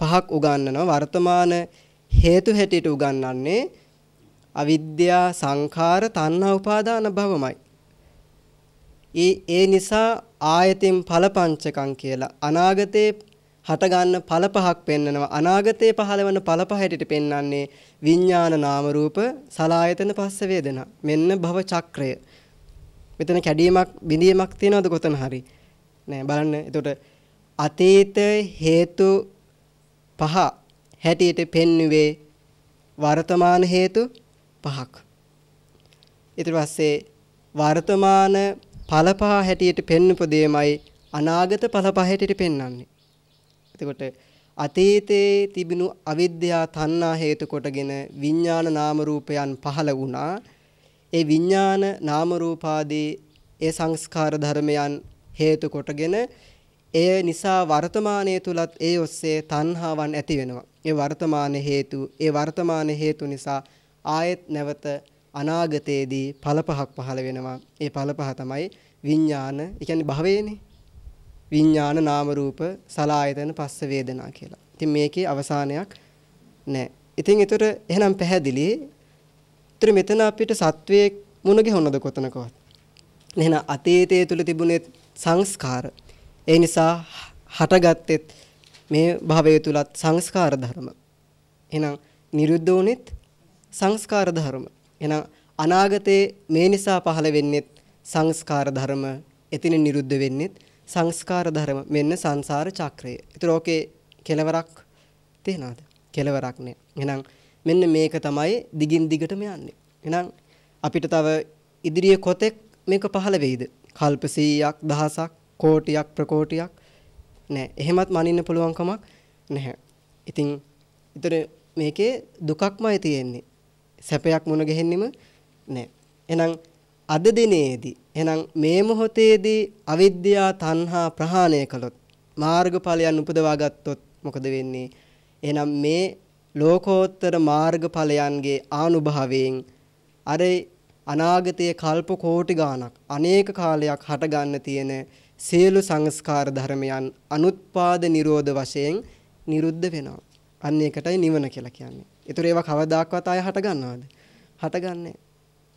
පහක් උගන්වනවා වර්තමාන හේතු හැටියට උගන්වන්නේ අවිද්‍යා සංඛාර තණ්හා උපාදාන භවමයි. ඒ ඒ නිසා ආයතින් ඵලපංචකම් කියලා අනාගතේ හටගන්න ඵල පහක් පෙන්නනවා අනාගතේ පහළවන ඵල පහ හැටියට පෙන්වන්නේ විඥාන නාම රූප සලායතන පස්ස වේදනා මෙන්න භව චක්‍රය මෙතන කැඩීමක් බිඳීමක් තියනවද කොතන හරි නෑ බලන්න එතකොට අතීත හේතු පහ හැටියට පෙන්වුවේ වර්තමාන හේතු පහක්. ඊට පස්සේ වර්තමාන ඵල පහ හැටියට පෙන්වපු දෙයමයි අනාගත ඵල පහ හැටියට පෙන්වන්නේ. එතකොට අතීතයේ තිබුණු අවිද්‍යා තණ්හා හේතු කොටගෙන විඥාන නාම රූපයන් පහළ වුණා. ඒ විඥාන නාම රූපාදී ඒ සංස්කාර ධර්මයන් හේතු කොටගෙන එය නිසා වර්තමානයේ තුලත් ඒ ඔස්සේ තණ්හාවන් ඇති වෙනවා. ඒ වර්තමාන හේතු ඒ වර්තමාන හේතු නිසා ආයෙත් නැවත අනාගතයේදී ඵල පහක් පහළ වෙනවා. ඒ ඵල පහ තමයි විඥාන, ඒ කියන්නේ භවයේනේ. විඥාන නාම රූප සලායතන පස්ස වේදනා කියලා. ඉතින් මේකේ අවසානයක් නැහැ. ඉතින් ඒතර එහෙනම් පැහැදිලි. ඒතර මෙතන අපිට සත්වයේ මුණ ගැහුණද කොතනකවත්. එහෙනම් අතීතයේ තුල තිබුණේ සංස්කාර. ඒ නිසා හටගත්තෙත් මේ භවයේ තුලත් සංස්කාර ධර්ම. එහෙනම් නිරුද්ධ වුනෙත් සංස්කාර ධර්ම. එහෙනම් අනාගතේ මේ නිසා පහළ වෙන්නේත් සංස්කාර ධර්ම, එතින් නිරුද්ධ වෙන්නේත් සංස්කාර ධර්ම. මෙන්න සංසාර චක්‍රය. ඒතර ඕකේ කෙලවරක් තියනවාද? කෙලවරක් නෑ. එහෙනම් මෙන්න මේක තමයි දිගින් දිගටම යන්නේ. එහෙනම් අපිට තව ඉදිරියේ කොතෙක් මේක පහළ වෙයිද? කල්ප 100ක්, දහසක්, කෝටියක්, ප්‍රකෝටියක් නෑ. එහෙමත් මනින්න පුළුවන් කමක් නැහැ. ඉතින් ඊතර මේකේ දුකක්මයි තියෙන්නේ. සැපයක් මුණ ගැහෙන්නෙම නැහැ. එහෙනම් අද දිනේදී එහෙනම් මේ මොහොතේදී අවිද්‍යා තණ්හා ප්‍රහාණය කළොත් මාර්ගඵලයන් උපදවා ගත්තොත් මොකද වෙන්නේ? එහෙනම් මේ ලෝකෝත්තර මාර්ගඵලයන්ගේ ආනුභාවයෙන් අර අනාගතයේ කල්ප කෝටි ගාණක් අනේක කාලයක් හටගන්න තියෙන සියලු සංස්කාර ධර්මයන් අනුත්පාද නිරෝධ වශයෙන් නිරුද්ධ වෙනවා. අන්න ඒකටයි නිවන කියලා කියන්නේ. ඒතර ඒවා කවදාකවත් ආය හට ගන්නවද? හටගන්නේ.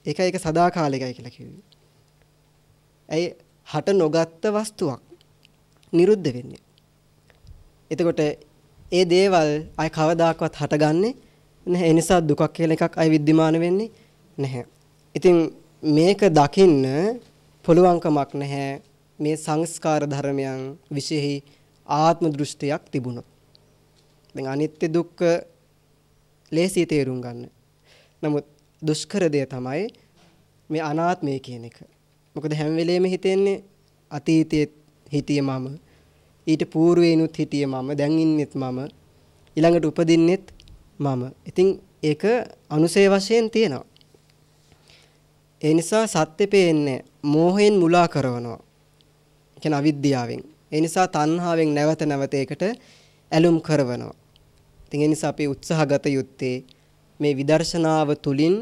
ඒකයි ඒක සදාකාලිකයි කියලා කිව්වේ. ඇයි හට නොගත්ත වස්තුවක් නිරුද්ධ වෙන්නේ. එතකොට ඒ දේවල් අය කවදාකවත් හටගන්නේ නැහැ. ඒ නිසා දුකක් කියලා එකක් අය විද්දිමාන වෙන්නේ නැහැ. ඉතින් මේක දකින්න පුළුවන්කමක් නැහැ මේ සංස්කාර ධර්මයන් විශේෂයි ආත්ම දෘෂ්ටියක් තිබුණොත්. දැන් අනිත්‍ය දුක්ඛ ලේසිය තේරුම් ගන්න. නමුත් දුෂ්කර දෙය තමයි මේ අනාත්මය කියන එක. මොකද හැම වෙලෙම හිතෙන්නේ අතීතයේ හිතිය මම ඊට పూర్වේනුත් හිටියේ මම දැන් ඉන්නෙත් මම ඊළඟට උපදින්නෙත් මම. ඉතින් ඒක අනුසය වශයෙන් තියෙනවා. ඒ නිසා සත්‍ය පේන්නේ මෝහයෙන් මුලා කරනවා. කියන අවිද්‍යාවෙන්. ඒ නිසා තණ්හාවෙන් නැවත නැවත ඒකට ඇලුම් කරනවා. ඉතින් ඒ නිසා අපි උත්සාහ ගත යුත්තේ මේ විදර්ශනාව තුලින්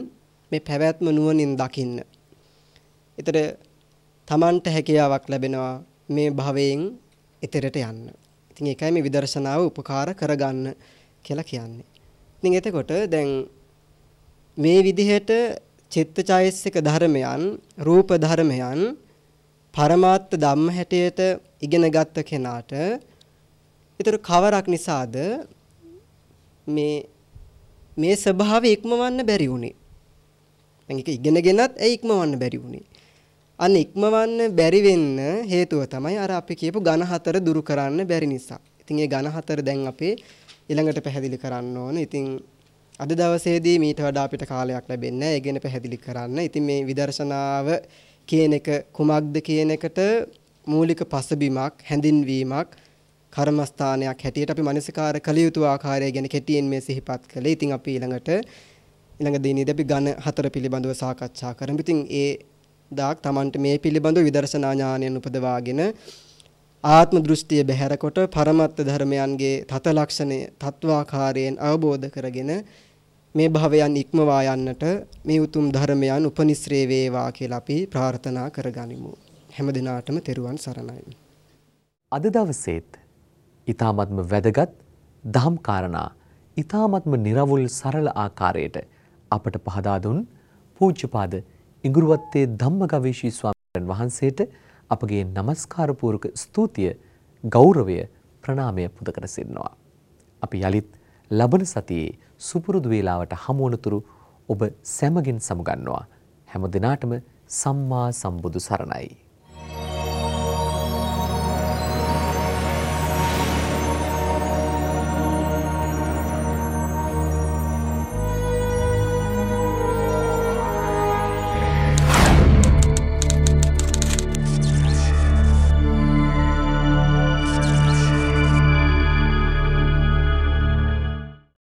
මේ පැවැත්ම නුවණින් දකින්න. ඊතර තමන්ට හැකියාවක් ලැබෙනවා මේ භවයෙන් ඊතරට යන්න. ඉතින් ඒකයි මේ විදර්ශනාව උපකාර කරගන්න කියලා කියන්නේ. ඉතින් එතකොට දැන් මේ විදිහට චිත්තචෛසික ධර්මයන් රූප ධර්මයන් පරමාර්ථ ධම්ම හැටියට ඉගෙන ගත්ත කෙනාට ඊතර කවරක් නිසාද මේ මේ ස්වභාවය ඉක්මවන්න බැරි වුනේ. දැන් ඒක ඉගෙනගෙනත් ඒ ඉක්මවන්න බැරි වුනේ. අන්න ඉක්මවන්න බැරි වෙන්න හේතුව තමයි අර අපි කියපු ඝන හතර දුරු කරන්න බැරි නිසා. ඉතින් ඒ ඝන හතර දැන් අපේ ඊළඟට පැහැදිලි කරන්න ඕන. ඉතින් අද දවසේදී මීට වඩා අපිට කාලයක් ලැබෙන්නේ නැහැ. ඒ ගැන පැහැදිලි කරන්න. ඉතින් මේ විදර්ශනාව කියන එක කුමක්ද කියන එකට මූලික පසබිමක් හැඳින්වීමක් කර්මස්ථානයක් හැටියට අපි මනසිකාර කළ යුතු ආකාරය ගැන කෙටියෙන් මේ සිහිපත් කළේ. ඉතින් අපි ඊළඟට ඊළඟ දිනේදී අපි ඝන හතර පිළිබඳව සාකච්ඡා කරමු. ඉතින් ඒ දාක් Tamanට මේ පිළිබඳ විදර්ශනා ඥානයෙන් උපදවාගෙන ආත්ම දෘෂ්ටිය බැහැරකොට පරමත්ත ධර්මයන්ගේ තත ලක්ෂණය තත්වාකාරයෙන් අවබෝධ කරගෙන මේ භවයන් ඉක්මවා යන්නට මේ උතුම් ධර්මයන් උපනිශ්‍රේ වේවා කියලා අපි ප්‍රාර්ථනා කරගනිමු. හැම දිනාටම තෙරුවන් සරණයි. අද දවසේත් ඊ타මත්ම වැදගත් දහම් කාරණා ඊ타මත්ම निराවුල් සරල ආකාරයට අපට පහදා දුන් පූජ්‍යපාද ඉඟුරුවත්තේ ධම්මගවීෂී ස්වාමීන් වහන්සේට අපගේ নমස්කාර පූර්වක ස්තුතිය ගෞරවය ප්‍රණාමය පුද කර සිටිනවා. අපි යලිත් ලබන සතියේ සුපුරුදු වේලාවට හමුවනතුරු ඔබ සැමගින් සමුගන්නවා. හැම දිනාටම සම්මා සම්බුදු සරණයි.